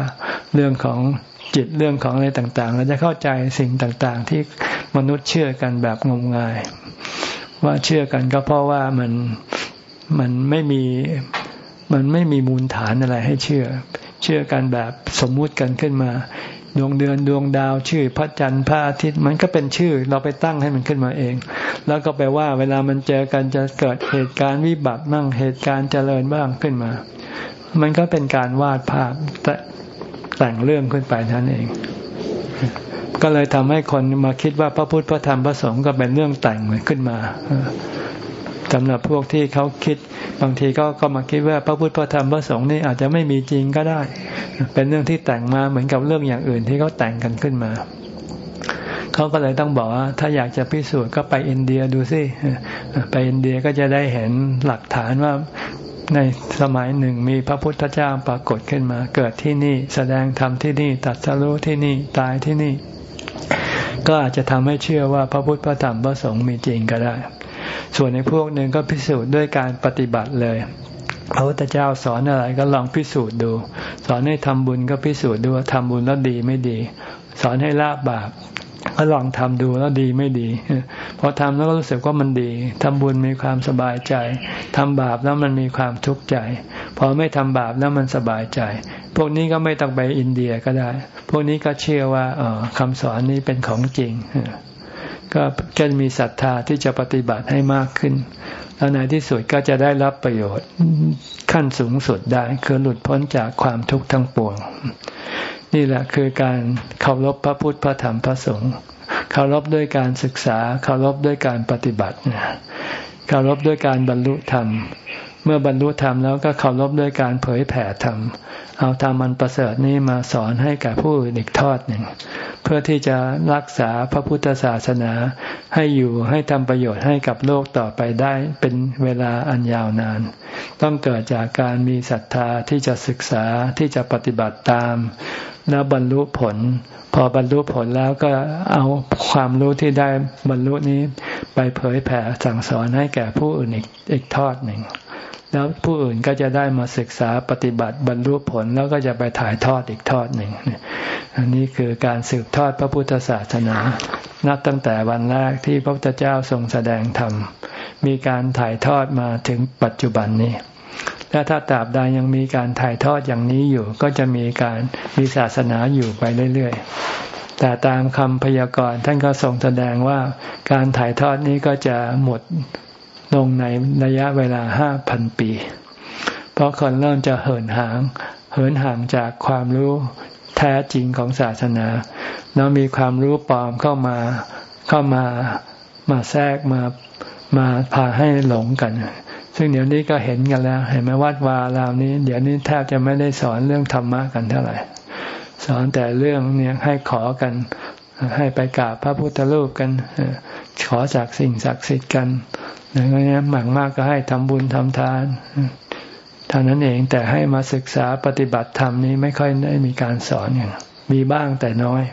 เรื่องของจิตเรื่องของอะไรต่างๆ เราจะเข้าใจสิ่งต่างๆ ที่มนุษย์เชื่อกันแบบงมงาย ว่าเชื่อกันก็เพราะว่ามันมันไม่มีมันไม่มีมูลฐานอะไรให้เชื่อ เชื่อกันแบบสมมุติกันขึ้นมา ดวงเดือนดวงดาวชื่อพระจันทร์พระอาทิตย์มันก็เป็นชื่อเราไปตั้งให้มันขึ้นมาเอง แล้วก็แปลว่าเวลามันเจอกันจะเกิดเหตุการณ์วิบัติบ้างเหตุการณ์เจริญบ้างขึ้นมา มันก็เป็นการวาดภาพแต่งเรื่องขึ้นไปนั่นเอง ก็เลยทำให้คนมาคิดว่าพระพุทธพระธรรมพระสงฆ์ก็เป็นเรื่องแต่งขึ้นมา สำหรับพวกที่เขาคิด บางทีก็ก็มาคิดว่าพระพุทธพระธรรมพระสงฆ์นี่อาจจะไม่มีจริงก็ได้ เป็นเรื่องที่แต่งมาเหมือนกับเรื่องอย่างอื่นที่เขาแต่งกันขึ้นมาเขาก็เลยต้องบอกว่า ถ้าอยากจะพิสูจน์ก็ไปอินเดียดูสิไปอินเดียก็จะได้เห็นหลักฐานว่าในสมัยหนึ่งมีพระพุทธเจ้าปรากฏขึ้นมา เกิดที่นี่แสดงธรรมที่นี่ตัดสรู้ที่นี่ตายที่นี่ ก็อาจจะทำให้เชื่อว่าพระพุทธพระธรรมพระสงฆ์มีจริงก็ได้ ส่วนในพวกหนึ่งก็พิสูจน์ด้วยการปฏิบัติเลยพระพุทธเจ้าสอนอะไรก็ลองพิสูจน์ดู สอนให้ทำบุญก็พิสูจน์ดูว่าทำบุญแล้วดีไม่ดี สอนให้ละบาปก็ลองทำดูแล้วดีไม่ดีพอทำแล้วก็รู้สึกว่ามันดีทำบุญมีความสบายใจทำบาปแล้วมันมีความทุกข์ใจ พอไม่ทำบาปแล้วมันสบายใจ พวกนี้ก็ไม่ต้องไปอินเดียก็ได้ พวกนี้ก็เชื่อว่าออคำสอนนี้เป็นของจริง ก็จะมีศรัทธาที่จะปฏิบัติให้มากขึ้น แล้วในที่สุดก็จะได้รับประโยชน์ขั้นสูงสุดได้ คือหลุดพ้นจากความทุกข์ทั้งปวง นี่แหละคือการเคารพพระพุทธพระธรรมพระสงฆ์เคารพด้วยการศึกษาเคารพด้วยการปฏิบัติเคารพด้วยการบรรลุธรรม เมื่อบรรลุธรรมแล้วก็เคารพด้วยการเผยแผ่ธรรม เอาธรรมมันประเสริฐนี้มาสอนให้กับผู้อื่นอีกทอดหนึ่ง เพื่อที่จะรักษาพระพุทธศาสนาให้อยู่ให้ทำประโยชน์ให้กับโลกต่อไปได้เป็นเวลาอันยาวนาน ต้องเกิดจากการมีศรัทธาที่จะศึกษาที่จะปฏิบัติตาม แล้วบรรลุผล พอบรรลุผลแล้วก็เอาความรู้ที่ได้บรรลุนี้ไปเผยแผ่สั่งสอนให้แก่ผู้อื่นอีกอีกทอดหนึ่ง แล้วผู้อื่นก็จะได้มาศึกษาปฏิบัติบรรลุผลแล้วก็จะไปถ่ายทอดอีกทอดหนึ่งอันนี้คือการสืบทอดพระพุทธศาสนา นับตั้งแต่วันแรกที่พระพุทธเจ้าทรงแสดงธรรม มีการถ่ายทอดมาถึงปัจจุบันนี้และถ้าตราบใดยังมีการถ่ายทอดอย่างนี้อยู่ ก็จะมีการมีศาสนาอยู่ไปเรื่อยๆ แต่ตามคำพยากรณ์ท่านก็ทรงแสดงว่าการถ่ายทอดนี้ก็จะหมด ลงในระยะเวลาห้าพันปี เพราะคนเริ่มจะเหินห่าง เหินห่างจากความรู้แท้จริงของศาสนา แล้วมีความรู้ปลอมเข้ามาเข้ามามาแทรกมามาพาให้หลงกัน ซึ่งเดี๋ยวนี้ก็เห็นกันแล้ว เห็นไหมวัดวาลาวนี้ เดี๋ยวนี้แทบจะไม่ได้สอนเรื่องธรรมะกันเท่าไหร่ สอนแต่เรื่องเนี่ยให้ขอกัน ให้ไปกราบพระพุทธรูปกัน ขอจากสิ่งศักดิ์สิทธิ์กัน อย่างนี้หมากมากก็ให้ทำบุญทำทานเท่านั้นเองแต่ให้มาศึกษาปฏิบัติธรรมนี้ไม่ค่อยได้มีการสอนอย่างมีบ้างแต่น้อย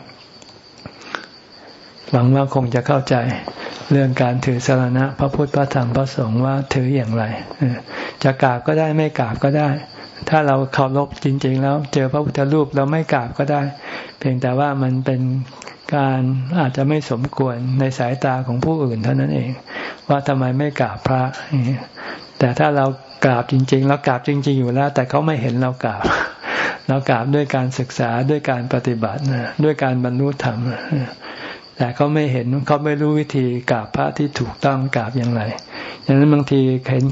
หวังว่าคงจะเข้าใจเรื่องการถือสารณะ พระพุทธพระธรรมพระสงฆ์ว่าถืออย่างไรจะกราบก็ได้ไม่กราบก็ได้ ถ้าเราเคารพจริง ๆ แล้ว เจอพระพุทธรูปเราไม่กราบก็ได้ เพียงแต่ว่ามันเป็น การอาจจะไม่สมควรในสายตาของผู้อื่นเท่านั้นเอง ว่าทำไมไม่กราบพระ แต่ถ้าเรากราบจริงๆเรากราบจริง ๆ อยู่แล้ว แต่เขาไม่เห็นเรากราบเรากราบด้วยการศึกษาด้วยการปฏิบัติด้วยการบรรลุธรรมแต่เขาไม่เห็นเขาไม่รู้วิธีกราบพระที่ถูกต้องกราบอย่างไรอย่างนั้นบางทีเห็น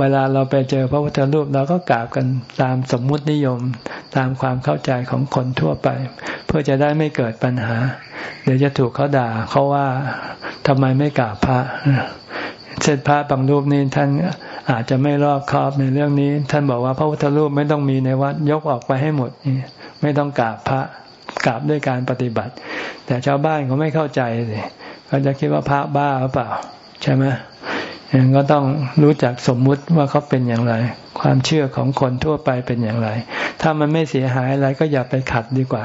เวลาเราไปเจอพระพุทธรูปเราก็กราบกันตามสมมุตินิยมตามความเข้าใจของคนทั่วไป พื่อจะได้ไม่เกิดปัญหา เดี๋ยวจะถูกเขาด่าเขาว่าทำไมไม่กราบพระเช่นพระบางรูปนี้ท่านอาจจะไม่รอบคอบในเรื่องนี้ ท่านบอกว่าพระพุทธรูปไม่ต้องมีในวัดยกออกไปให้หมดไม่ต้องกราบพระกราบด้วยการปฏิบัติ แต่ชาวบ้านเขาไม่เข้าใจสิเขาจะคิดว่าพระบ้าหรือเปล่า ใช่ไหมยังก็ต้องรู้จักสมมุติว่าเขาเป็นอย่างไร ความเชื่อของคนทั่วไปเป็นอย่างไร ถ้ามันไม่เสียหายอะไรก็อย่าไปขัดดีกว่า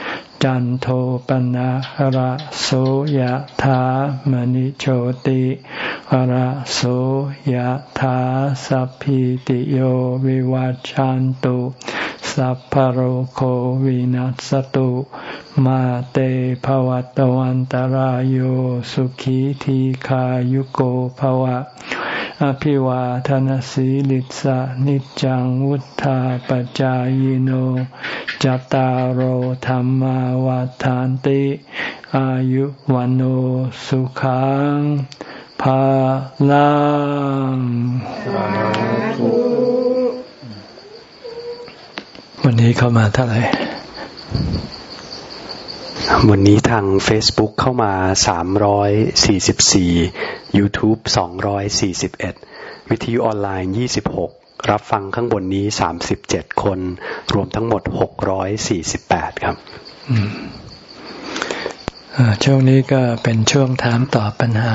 จันโทปนะระโสยธามณิโชติระโสยธาสัพพิติโยวิวัจจันตุสัพพโรโควินัสตุมาเตภวัตวันตารโยสุขีทีขายุโกภวะ อภิวาทนสีลิสะนิจังวุธาปจายโนจตารโหธรรมวาทานติ อายุวันโอสุขังภาลังวันนี้เข้ามาเท่าไหร่ วันนี้ทาง Facebook เข้ามา 344 YouTube 241 วิทยุออนไลน์ 26 รับฟังข้างบนนี้ 37 คน รวมทั้งหมด 648 ครับช่วงนี้ก็เป็นช่วงถามตอบปัญหา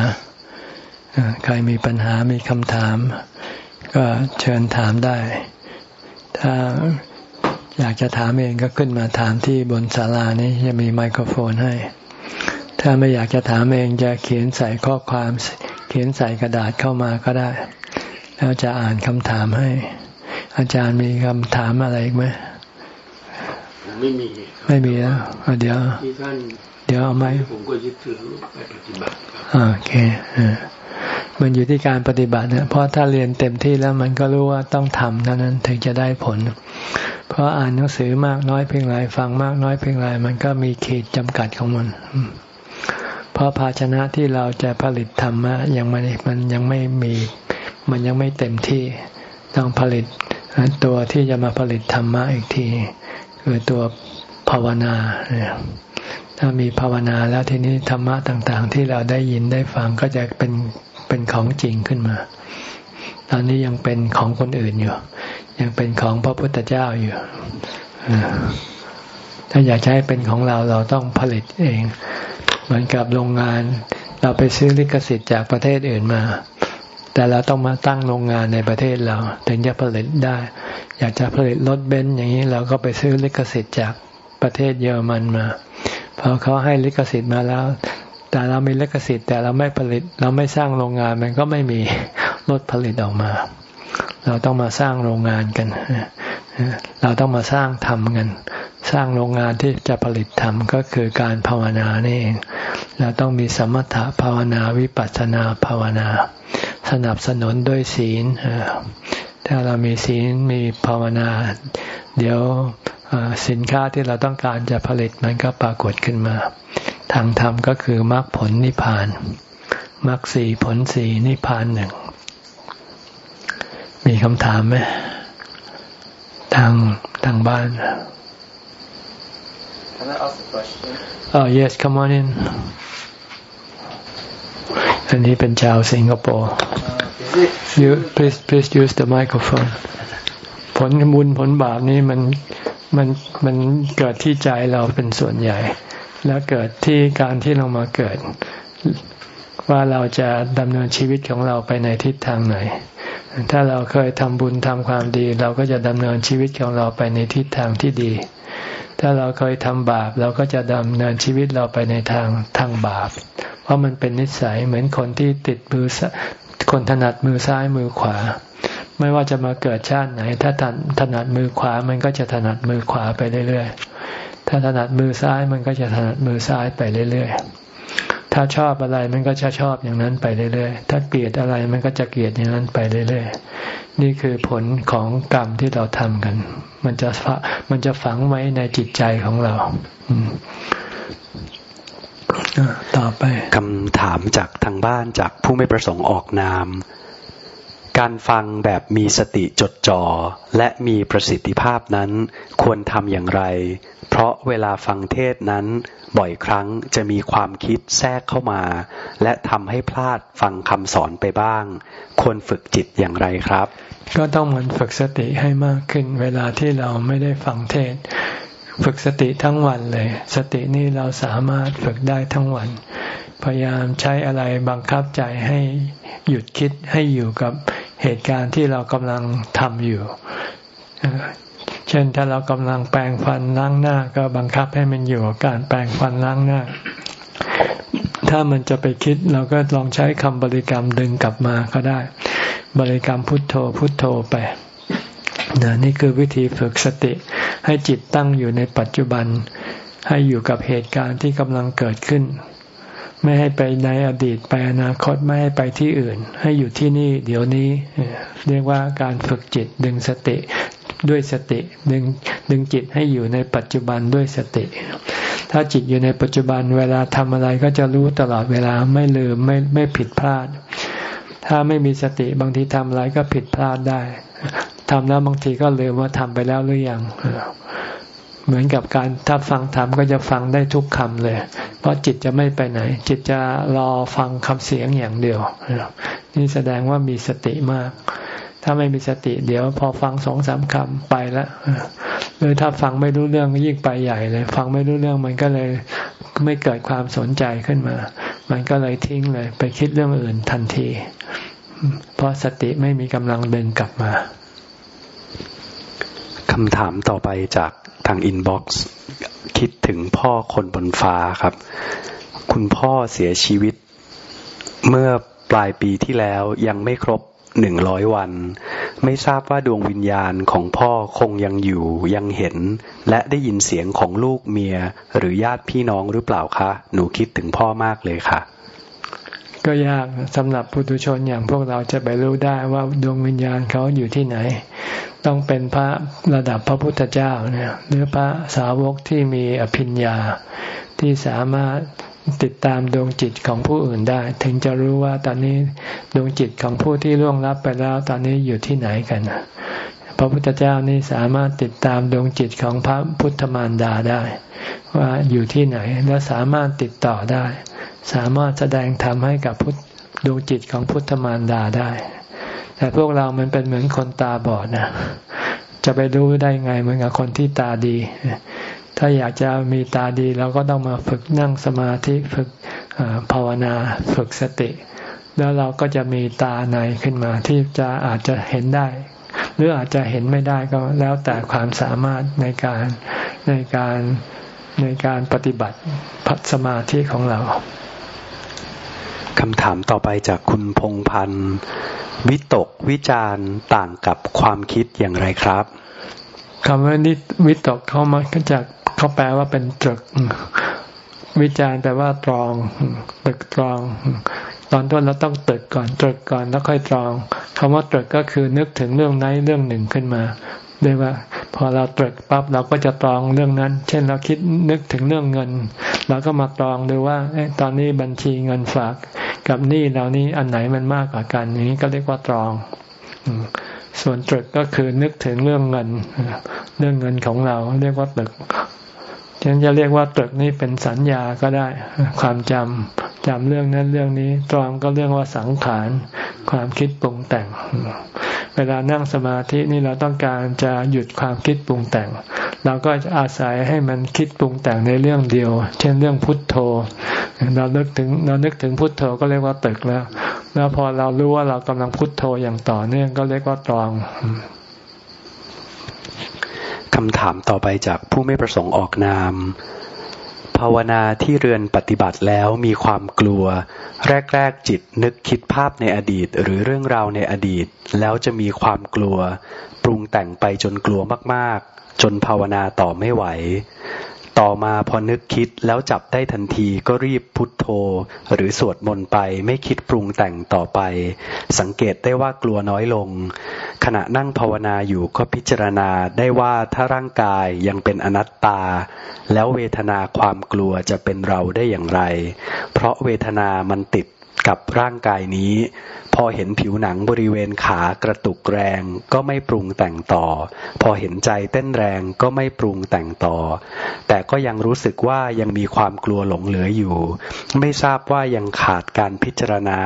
ใครมีปัญหามีคำถาม ก็เชิญถามได้ ถ้า อยากจะถามเองก็ขึ้นมาถามที่บนศาลานี้จะมีไมโครโฟนให้ ถ้าไม่อยากจะถามเองจะเขียนใส่ข้อความ เขียนใส่กระดาษเข้ามาก็ได้ แล้วจะอ่านคำถามให้ อาจารย์มีคำถามอะไรอีกไหมไม่มี ไม่มีแล้วเดี๋ยวเดี๋ยวเอาไหมผมก็ยึดถือไปปฏิบัติโอเคมันอยู่ที่การปฏิบัติเนี่ยเพราะถ้าเรียนเต็มที่แล้วมันก็รู้ว่าต้องทำเท่านั้นถึงจะได้ผล เพราะอ่านหนังสือมากน้อยเพียงไรฟังมากน้อยเพียงไรมันก็มีขีดจำกัดของมัน เพราะภาชนะที่เราจะผลิตธรรมะยังไม่มันยังไม่มี มันยังไม่เต็มที่ต้องผลิตตัวที่จะมาผลิตธรรมะอีกทีคือตัวภาวนาถ้ามีภาวนาแล้วทีนี้ธรรมะต่าง ๆ ที่เราได้ยินได้ฟังก็จะเป็นเป็นของจริงขึ้นมา ตอนนี้ยังเป็นของคนอื่นอยู่ ยังเป็นของพระพุทธเจ้าอยู่ถ้าอยากใช้เป็นของเราเราต้องผลิตเอง เหมือนกับโรงงาน เราไปซื้อลิขสิทธิ์จากประเทศอื่นมา แต่เราต้องมาตั้งโรงงานในประเทศเรา ถึงจะผลิตได้ อยากจะผลิตรถเบนซ์อย่างนี้เราก็ไปซื้อลิขสิทธิ์จากประเทศเยอรมันมาพอเขาให้ลิขสิทธิ์มาแล้ว แต่เรามีลิขสิทธิ์แต่เราไม่ผลิต เราไม่สร้างโรงงานมันก็ไม่มีรถผลิตออกมา เราต้องมาสร้างโรงงานกัน เราต้องมาสร้างธรรมกัน สร้างโรงงานที่จะผลิตธรรมก็คือการภาวนานี่เอง เราต้องมีสมถะภาวนาวิปัสสนาภาวนา สนับสนุนด้วยศีล ถ้าเรามีศีลมีภาวนา เดี๋ยวสินค้าที่เราต้องการจะผลิตมันก็ปรากฏขึ้นมา ทางธรรมก็คือมรรคผลนิพพานมรรคสี่ผลสี่นิพพานหนึ่ง มีคำถามไหมทางทางบ้าน Can I ask a question? Oh yes, come on in. อันนี้เป็นชาวสิงคโปร์ you please please use the microphone ผลบุญผลบาปนี้มันมันมันเกิดที่ใจเราเป็นส่วนใหญ่ แล้วเกิดที่การที่เรามาเกิด ว่าเราจะดำเนินชีวิตของเราไปในทิศทางไหน ถ้าเราเคยทำบุญทำความดี เราก็จะดำเนินชีวิตของเราไปในทิศทางที่ดี ถ้าเราเคยทำบาป เราก็จะดำเนินชีวิตเราไปในทางทางบาป เพราะมันเป็นนิสัยเหมือนคนที่ติดมือคนถนัดมือซ้ายมือขวา ไม่ว่าจะมาเกิดชาติไหน ถ้าถนัดมือขวามันก็จะถนัดมือขวาไปเรื่อยๆถ้าถนัดมือซ้ายมันก็จะถนัดมือซ้ายไปเรื่อยๆ ถ้าชอบอะไรมันก็จะชอบอย่างนั้นไปเรื่อยๆ ถ้าเกลียดอะไรมันก็จะเกลียดอย่างนั้นไปเรื่อยๆ นี่คือผลของกรรมที่เราทำกัน มันจะมันจะฝังไว้ในจิตใจของเราต่อไปคำถามจากทางบ้านจากผู้ไม่ประสงค์ออกนาม การฟังแบบมีสติจดจ่อและมีประสิทธิภาพนั้น ควรทำอย่างไร เพราะเวลาฟังเทศนั้นบ่อยครั้งจะมีความคิดแทรกเข้ามา และทำให้พลาดฟังคำสอนไปบ้าง ควรฝึกจิตอย่างไรครับ ก็ต้องมันฝึกสติให้มากขึ้น เวลาที่เราไม่ได้ฟังเทศ ฝึกสติทั้งวันเลย สตินี่เราสามารถฝึกได้ทั้งวัน พยายามใช้อะไรบังคับใจให้หยุดคิดให้อยู่กับเหตุการณ์ที่เรากำลังทำอยู่ เช่นถ้าเรากำลังแปรงฟันล้างหน้า ก็บังคับให้มันอยู่กับการแปรงฟันล้างหน้า ถ้ามันจะไปคิดเราก็ลองใช้คำบริกรรมดึงกลับมาก็ได้ บริกรรมพุทโธพุทโธไปนะนี่คือวิธีฝึกสติ ให้จิตตั้งอยู่ในปัจจุบัน ให้อยู่กับเหตุการณ์ที่กำลังเกิดขึ้น ไม่ให้ไปในอดีตไปอนาคตไม่ให้ไปที่อื่น ให้อยู่ที่นี่ เดี๋ยวนี้ เรียกว่าการฝึกจิตดึงสติ ด้วยสติ ดึงดึงจิตให้อยู่ในปัจจุบันด้วยสติ ถ้าจิตอยู่ในปัจจุบันเวลาทำอะไรก็จะรู้ตลอดเวลาไม่ลืมไม่ไม่ผิดพลาด ถ้าไม่มีสติบางทีทำอะไรก็ผิดพลาดได้ทำแล้วบางทีก็ลืมว่าทำไปแล้วหรือยังเหมือนกับการถ้าฟังธรรมก็จะฟังได้ทุกคำเลย เพราะจิตจะไม่ไปไหน จิตจะรอฟังคำเสียงอย่างเดียวนี่แสดงว่ามีสติมาก ถ้าไม่มีสติ เดี๋ยวพอฟังสองสามคำไปแล้วหรือถ้าฟังไม่รู้เรื่องยิ่งไปใหญ่เลย ฟังไม่รู้เรื่องมันก็เลยไม่เกิดความสนใจขึ้นมา มันก็เลยทิ้งเลย ไปคิดเรื่องอื่นทันที เพราะสติไม่มีกำลังเดินกลับมาคำถามต่อไปจากทาง inbox คิดถึงพ่อคนบนฟ้าครับ คุณพ่อเสียชีวิต เมื่อปลายปีที่แล้วยังไม่ครบ หนึ่งร้อยวัน ไม่ทราบว่าดวงวิญญาณของพ่อคงยังอยู่ยังเห็น และได้ยินเสียงของลูกเมีย หรือญาติพี่น้องหรือเปล่าคะ หนูคิดถึงพ่อมากเลยค่ะ ก็ยากสำหรับปุถุชนอย่างพวกเราจะไปรู้ได้ว่าดวงวิญญาณเขาอยู่ที่ไหน ต้องเป็นพระระดับพระพุทธเจ้าเนี่ยหรือพระสาวกที่มีอภิญญาที่สามารถ ติดตามดวงจิตของผู้อื่นได้ ถึงจะรู้ว่าตอนนี้ดวงจิตของผู้ที่ล่วงลับไปแล้วตอนนี้อยู่ที่ไหนกันพระพุทธเจ้านี่สามารถติดตามดวงจิตของพระพุทธมารดาได้ ว่าอยู่ที่ไหนและสามารถติดต่อได้ สามารถแสดงธรรมให้กับดวงจิตของพุทธมารดาได้ แต่พวกเรามันเป็นเหมือนคนตาบอดนะจะไปรู้ได้ไงเหมือนกับคนที่ตาดี ถ้าอยากจะมีตาดีเราก็ต้องมาฝึกนั่งสมาธิฝึกภาวนาฝึกสติ แล้วเราก็จะมีตาในขึ้นมาที่จะอาจจะเห็นได้ หรืออาจจะเห็นไม่ได้ก็แล้วแต่ความสามารถในการในการในการปฏิบัติพัฒสมาธิของเราคำถามต่อไปจากคุณพงพันธ์วิตกวิจารต่างกับความคิดอย่างไรครับคำว่านิวิตกเข้ามาจาก เขาแปลว่าเป็นตรึก วิจารแปลว่าตรอง ตรึกตรอง ตอนต้นเราต้องตรึกก่อน ตรึกก่อนแล้วค่อยตรองคำว่าตรึกก็คือนึกถึงเรื่องไหนเรื่องหนึ่งขึ้นมาเรียกว่า พอเราตรึกปั๊บเราก็จะตรองเรื่องนั้น เช่นเราคิดนึกถึงเรื่องเงินเราก็มาตรองดูว่าตอนนี้บัญชีเงินฝากกับหนี้เรานี้อันไหนมันมากกว่ากันอย่างนี้ก็เรียกว่าตรองส่วนตรึกก็คือนึกถึงเรื่องเงิน เรื่องเงินของเรา เรียกว่าตรึก ฉะนั้นจะเรียกว่าตรึกนี่เป็นสัญญาก็ได้ ความจำจำเรื่องนั้นเรื่องนี้ตรองก็เรื่องว่าสังขารความคิดปรุงแต่ง เวลานั่งสมาธินี่เราต้องการจะหยุดความคิดปรุงแต่ง เราก็จะอาศัยให้มันคิดปรุงแต่งในเรื่องเดียว เช่นเรื่องพุทโธ เรานึกถึงเรานึกถึงพุทโธก็เรียกว่าตึกแล้ว แล้วพอเรารู้ว่าเรากำลังพุทโธอย่างต่อเนื่องก็เรียกว่าตรอง คำถามต่อไปจากผู้ไม่ประสงค์ออกนาม ภาวนาที่เรือนปฏิบัติแล้วมีความกลัว แรก ๆ จิตนึกคิดภาพในอดีต หรือเรื่องราวในอดีต แล้วจะมีความกลัว ปรุงแต่งไปจนกลัวมากๆ จนภาวนาต่อไม่ไหว ต่อมาพอนึกคิดแล้วจับได้ทันทีก็รีบพุทโธ หรือสวดมนต์ไปไม่คิดปรุงแต่งต่อไป สังเกตได้ว่ากลัวน้อยลง ขณะนั่งภาวนาอยู่ก็พิจารณาได้ว่าถ้าร่างกายยังเป็นอนัตตา แล้วเวทนาความกลัวจะเป็นเราได้อย่างไร เพราะเวทนามันติด กับร่างกายนี้ พอเห็นผิวหนังบริเวณขากระตุกแรงก็ไม่ปรุงแต่งต่อ พอเห็นใจเต้นแรงก็ไม่ปรุงแต่งต่อ แต่ก็ยังรู้สึกว่ายังมีความกลัวหลงเหลืออยู่ ไม่ทราบว่ายังขาดการพิจารณา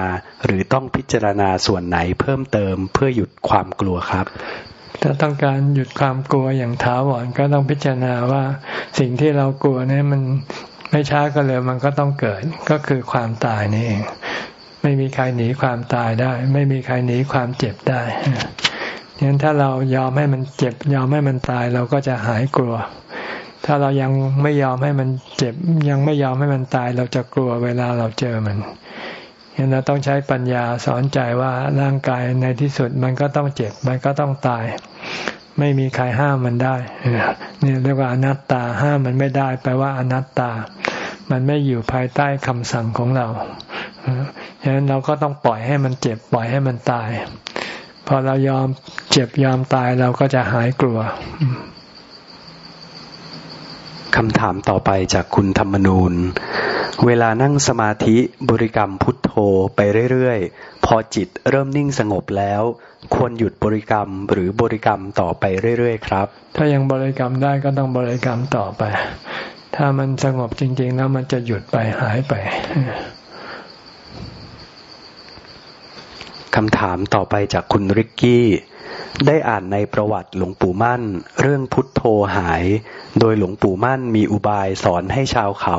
หรือต้องพิจารณาส่วนไหนเพิ่มเติมเพื่อหยุดความกลัวครับถ้าต้องการหยุดความกลัวอย่างท้าวรก็ต้องพิจารณาว่าสิ่งที่เรากลัวนี่มัน ไม่ช้าก็เลยมันก็ต้องเกิดก็คือความตายนี่เองไม่มีใครหนีความตายได้ ไม่มีใครหนีความเจ็บได้ฉะนั้นถ้าเรายอมให้มันเจ็บ ยอมให้มันตายเราก็จะหายกลัว ถ้าเรายังไม่ยอมให้มันเจ็บ ยังไม่ยอมให้มันตายเราจะกลัวเวลาเราเจอมันฉะนั้นเราต้องใช้ปัญญาสอนใจว่าร่างกายในที่สุดมันก็ต้องเจ็บ มันก็ต้องตาย ไม่มีใครห้ามมันได้นี่เรียกว่าอนัตตาห้ามมันไม่ได้แปลว่าอนัตตา มันไม่อยู่ภายใต้คำสั่งของเราฉะนั้นเราก็ต้องปล่อยให้มันเจ็บปล่อยให้มันตาย พอเรายอมเจ็บยอมตายเราก็จะหายกลัวคำถามต่อไปจากคุณธรรมนูญเวลานั่งสมาธิบริกรรมพุทโธไปเรื่อยๆ พอจิตเริ่มนิ่งสงบแล้ว ควรหยุดบริกรรมหรือบริกรรมต่อไปเรื่อยๆ ครับ ถ้ายังบริกรรมได้ก็ต้องบริกรรมต่อไป ถ้ามันสงบจริง ๆ แล้วมันจะหยุดไปหายไป คำถามต่อไปจากคุณริกกี้ ได้อ่านในประวัติหลวงปู่มั่น เรื่องพุทโธหาย โดยหลวงปู่มั่นมีอุบายสอนให้ชาวเขา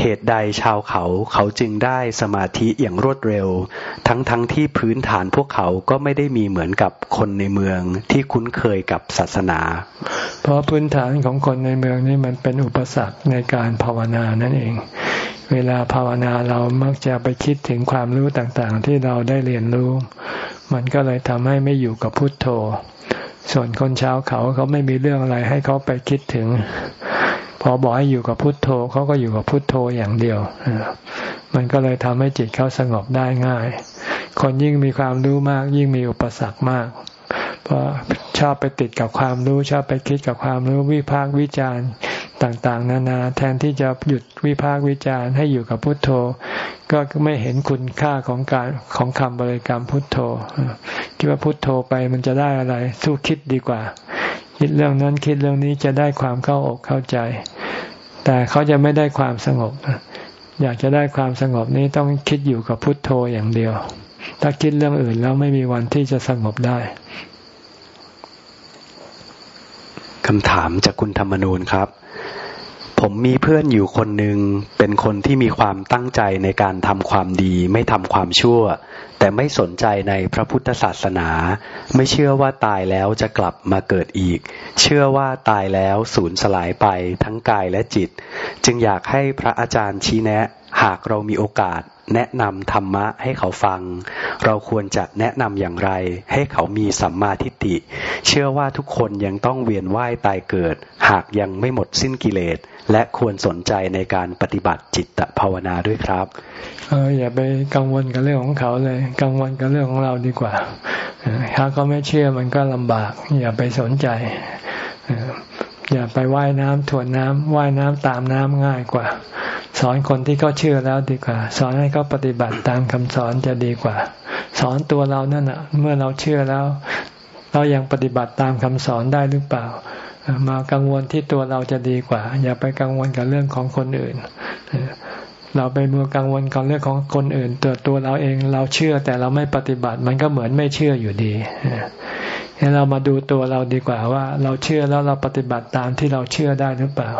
เหตุใดชาวเขาเขาจึงได้สมาธิอย่างรวดเร็ว ทั้งทั้งที่พื้นฐานพวกเขาก็ไม่ได้มีเหมือนกับคนในเมืองที่คุ้นเคยกับศาสนา เพราะพื้นฐานของคนในเมืองนี่มันเป็นอุปสรรคในการภาวนานั่นเอง เวลาภาวนาเรามักจะไปคิดถึงความรู้ต่างๆ ที่เราได้เรียนรู้ มันก็เลยทำให้ไม่อยู่กับพุทโธ ส่วนคนเช้าเขาเขาไม่มีเรื่องอะไรให้เขาไปคิดถึง พอบอกให้อยู่กับพุทโธเขาก็อยู่กับพุทโธอย่างเดียว มันก็เลยทำให้จิตเขาสงบได้ง่าย คนยิ่งมีความรู้มากยิ่งมีอุปสรรคมากเพราะชอบไปติดกับความรู้ชอบไปคิดกับความรู้วิพากษ์วิจารณ์ ต่างๆ นานาแทนที่จะหยุดวิพากษ์วิจารณ์ให้อยู่กับพุทโธ ก็ไม่เห็นคุณค่าของการของคำบริกรรมพุทโธ คิดว่าพุทโธไปมันจะได้อะไร สู้คิดดีกว่า คิดเรื่องนั้นคิดเรื่องนี้จะได้ความเข้าอกเข้าใจ แต่เขาจะไม่ได้ความสงบ อยากจะได้ความสงบนี้ต้องคิดอยู่กับพุทโธอย่างเดียว ถ้าคิดเรื่องอื่นแล้วไม่มีวันที่จะสงบได้คำถามจากคุณธรรมนูนครับ ผมมีเพื่อนอยู่คนหนึ่งเป็นคนที่มีความตั้งใจในการทำความดี ไม่ทำความชั่ว แต่ไม่สนใจในพระพุทธศาสนา ไม่เชื่อว่าตายแล้วจะกลับมาเกิดอีก เชื่อว่าตายแล้วสูญสลายไปทั้งกายและจิต จึงอยากให้พระอาจารย์ชี้แนะ หากเรามีโอกาส แนะนำธรรมะให้เขาฟัง เราควรจะแนะนำอย่างไร ให้เขามีสัมมาทิฏฐิ เชื่อว่าทุกคนยังต้องเวียนว่ายตายเกิด หากยังไม่หมดสิ้นกิเลส และควรสนใจในการปฏิบัติจิตภาวนาด้วยครับเอออย่าไปกังวลกับเรื่องของเขาเลย กังวลกับเรื่องของเราดีกว่า ถ้าเขาไม่เชื่อมันก็ลำบาก อย่าไปสนใจ อย่าไปว่ายน้ำถ่วนน้ำว่ายน้ำตามน้ำง่ายกว่า สอนคนที่เขาเชื่อแล้วดีกว่า สอนให้เขาปฏิบัติตามคำสอนจะดีกว่า สอนตัวเรานั่นอะเมื่อเราเชื่อแล้ว เรายังปฏิบัติตามคำสอนได้หรือเปล่า มากังวลที่ตัวเราจะดีกว่า อย่าไปกังวลกับเรื่องของคนอื่น เราไปมัวกังวลกับเรื่องของคนอื่นตัวตัวเราเองเราเชื่อแต่เราไม่ปฏิบัติมันก็เหมือนไม่เชื่ออยู่ดี เรามาดูตัวเราดีกว่าว่า เราเชื่อแล้วเราปฏิบัติตามที่เราเชื่อได้หรือเปล่า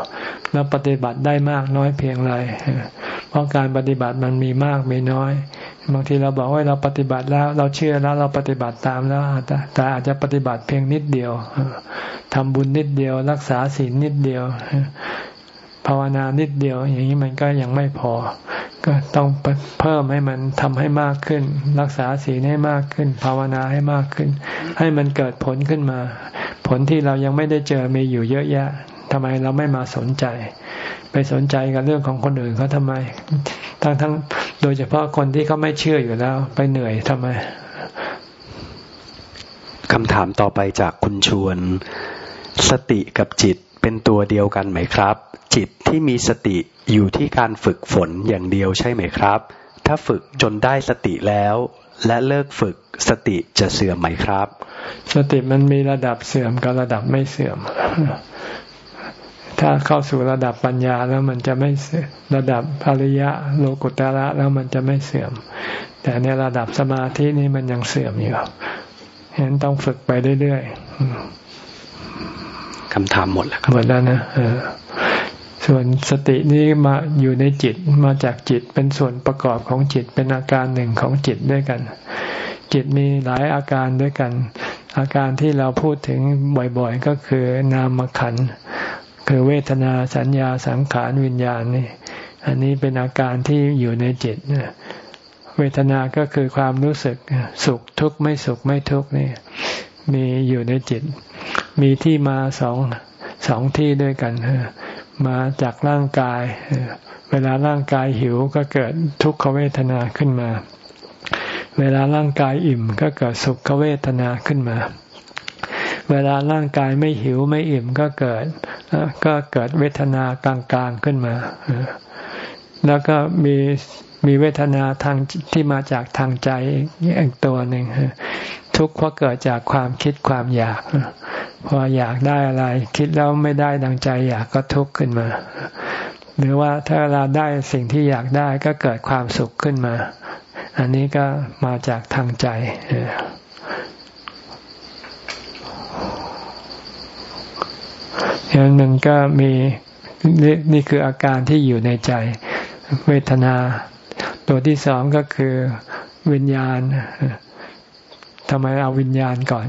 เราปฏิบัติได้มากน้อยเพียงไรเพราะการปฏิบัติมันมีมากมีน้อย บางทีเราบอกว่าเราปฏิบัติแล้ว เราเชื่อแล้วเราปฏิบัติตามแล้วแต่อาจจะปฏิบัติเพียงนิดเดียวทำบุญนิดเดียว รักษาศีลนิดเดียวภาวนานิดเดียว อย่างนี้มันก็ยังไม่พอ ก็ต้องเพิ่มให้มันทำให้มากขึ้น รักษาศีลให้มากขึ้น ภาวนาให้มากขึ้น ให้มันเกิดผลขึ้นมา ผลที่เรายังไม่ได้เจอมีอยู่เยอะแยะทำไมเราไม่มาสนใจ ไปสนใจกับเรื่องของคนอื่นเขาทำไม ทั้งทั้งโดยเฉพาะคนที่เขาไม่เชื่ออยู่แล้ว ไปเหนื่อยทำไมคำถามต่อไปจากคุณชวน สติกับจิต เป็นตัวเดียวกันไหมครับ จิตที่มีสติอยู่ที่การฝึกฝนอย่างเดียวใช่ไหมครับ ถ้าฝึกจนได้สติแล้ว และเลิกฝึกสติจะเสื่อมไหมครับ สติมันมีระดับเสื่อมกับระดับไม่เสื่อม ถ้าเข้าสู่ระดับปัญญาแล้วมันจะไม่เสื่อมระดับภริยะโลกุตระแล้วมันจะไม่เสื่อม แต่ในระดับสมาธินี่มันยังเสื่อมอยู่เห็นต้องฝึกไปเรื่อยๆ คำถามหมดแล้วหมดแล้วนะส่วนสตินี้มาอยู่ในจิตมาจากจิตเป็นส่วนประกอบของจิตเป็นอาการหนึ่งของจิตด้วยกัน จิตมีหลายอาการด้วยกัน อาการที่เราพูดถึงบ่อยๆ ก็คือนามขันคือเวทนาสัญญาสังขารวิญญาณนี่อันนี้เป็นอาการที่อยู่ในจิตเวทนาก็คือความรู้สึกสุขทุกข์ไม่สุขไม่ทุกข์นี่มีอยู่ในจิต มีที่มาสองสองที่ด้วยกันมาจากร่างกาย เวลาร่างกายหิวก็เกิดทุกขเวทนาขึ้นมา เวลาร่างกายอิ่มก็เกิดสุขเวทนาขึ้นมา เวลาร่างกายไม่หิวไม่อิ่มก็เกิดก็เกิดเวทนากลางๆขึ้นมา แล้วก็มีมีเวทนาทางที่มาจากทางใจอีกตัวหนึ่งทุกข์เพราะเกิดจากความคิดความอยาก พออยากได้อะไร คิดแล้วไม่ได้ดังใจ อยากก็ทุกข์ขึ้นมา หรือว่าถ้าเราได้สิ่งที่อยากได้ก็เกิดความสุขขึ้นมา อันนี้ก็มาจากทางใจอย่างหนั้นก็มีนี่คืออาการที่อยู่ในใจ เวทนา ตัวที่สองก็คือวิญญาณทำไมเอาวิญญาณก่อน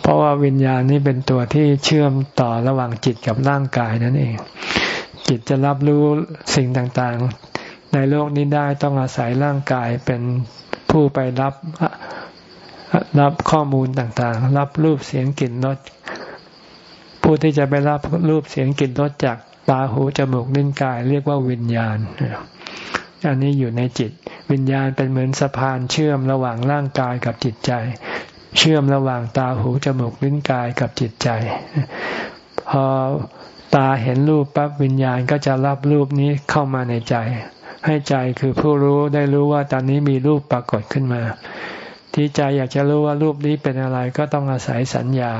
เพราะว่าวิญญาณนี่เป็นตัวที่เชื่อมต่อระหว่างจิตกับร่างกายนั่นเอง จิตจะรับรู้สิ่งต่างๆ ในโลกนี้ได้ต้องอาศัยร่างกายเป็นผู้ไปรับรับข้อมูลต่างๆ รับรูปเสียงกลิ่นรสผู้ที่จะไปรับรูปเสียงกลิ่นรสจากตาหูจมูกลิ้นกายเรียกว่าวิญญาณอันนี้อยู่ในจิต วิญญาณเป็นเหมือนสะพานเชื่อมระหว่างร่างกายกับจิตใจ เชื่อมระหว่างตาหูจมูกลิ้นกายกับจิตใจ พอตาเห็นรูปปั๊บวิญญาณก็จะรับรูปนี้เข้ามาในใจ ให้ใจคือผู้รู้ได้รู้ว่าตอนนี้มีรูปปรากฏขึ้นมา ที่ใจอยากจะรู้ว่ารูปนี้เป็นอะไรก็ต้องอาศัยสัญญา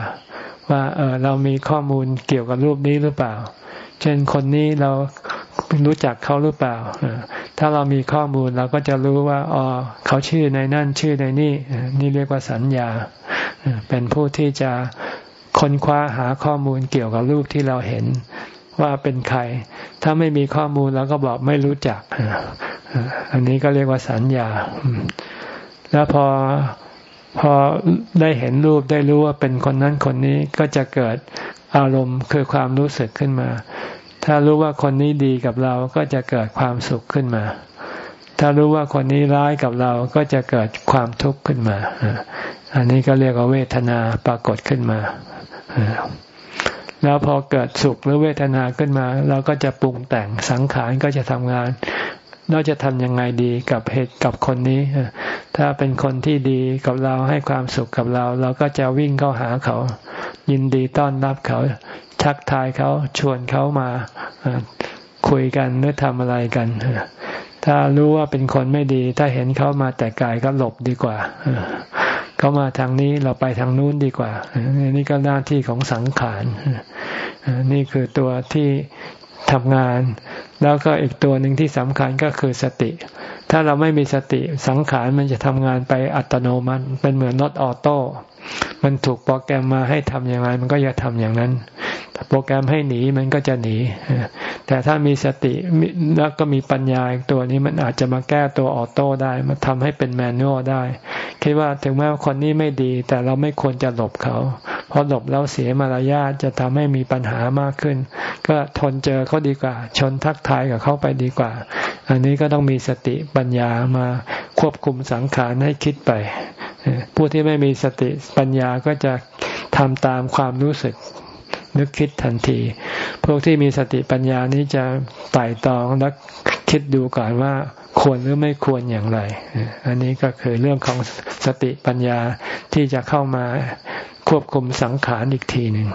ว่าเออเรามีข้อมูลเกี่ยวกับรูปนี้หรือเปล่า เช่นคนนี้เรา รู้จักเขาหรือเปล่า ถ้าเรามีข้อมูลเราก็จะรู้ว่าอ๋อเขาชื่อในนั่นชื่อในนี่ นี่เรียกว่าสัญญา เป็นผู้ที่จะค้นคว้าหาข้อมูลเกี่ยวกับรูปที่เราเห็นว่าเป็นใคร ถ้าไม่มีข้อมูลเราก็บอกไม่รู้จัก อันนี้ก็เรียกว่าสัญญา แล้วพอพอได้เห็นรูปได้รู้ว่าเป็นคนนั้นคนนี้ก็จะเกิดอารมณ์คือความรู้สึกขึ้นมา ถ้ารู้ว่าคนนี้ดีกับเราก็จะเกิดความสุขขึ้นมา ถ้ารู้ว่าคนนี้ร้ายกับเราก็จะเกิดความทุกข์ขึ้นมา อันนี้ก็เรียกว่าเวทนาปรากฏขึ้นมาแล้วพอเกิดสุขหรือเวทนาขึ้นมา เราก็จะปรุงแต่งสังขารก็จะทำงานเราจะทำยังไงดีกับเหตุกับคนนี้ ถ้าเป็นคนที่ดีกับเราให้ความสุขกับเรา เราก็จะวิ่งเข้าหาเขา ยินดีต้อนรับเขา ทักทายเขาชวนเขามาคุยกันหรือทำอะไรกัน ถ้ารู้ว่าเป็นคนไม่ดี ถ้าเห็นเขามาแต่ไกลก็หลบดีกว่าเขามาทางนี้เราไปทางนู้นดีกว่า นี่ก็หน้าที่ของสังขาร นี่คือตัวที่ทำงาน แล้วก็อีกตัวหนึ่งที่สำคัญก็คือสติ ถ้าเราไม่มีสติสังขารมันจะทำงานไปอัตโนมัติ เป็นเหมือนรถออโต้ มันถูกโปรแกรมมาให้ทำอย่างไร มันก็จะทำอย่างนั้นโปรแกรมให้หนีมันก็จะหนี แต่ถ้ามีสติแล้วก็มีปัญญาตัวนี้มันอาจจะมาแก้ตัวออโต้ได้มาทำให้เป็นแมนนวลได้ คิดว่าถึงแม้ว่าคนนี้ไม่ดี แต่เราไม่ควรจะหลบเขา เพราะหลบแล้วเสียมารยาทจะทำให้มีปัญหามากขึ้น ก็ทนเจอเขาดีกว่า ชนทักทายกับเขาไปดีกว่า อันนี้ก็ต้องมีสติปัญญามาควบคุมสังขารให้คิดไป ผู้ที่ไม่มีสติปัญญาก็จะทำตามความรู้สึกนึกคิดทันที พวกที่มีสติปัญญานี้จะไต่ตองและคิดดูก่อนว่าควรหรือไม่ควรอย่างไร อันนี้ก็คือเรื่องของสติปัญญาที่จะเข้ามาควบคุมสังขารอีกทีหนึ่ง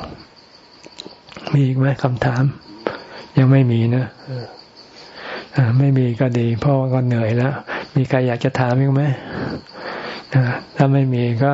มีอีกไหมคำถาม ยังไม่มีนะไม่มีก็ดี เพราะว่าก็เหนื่อยแล้ว มีใครอยากจะถามอีกไหมถ้าไม่มีก็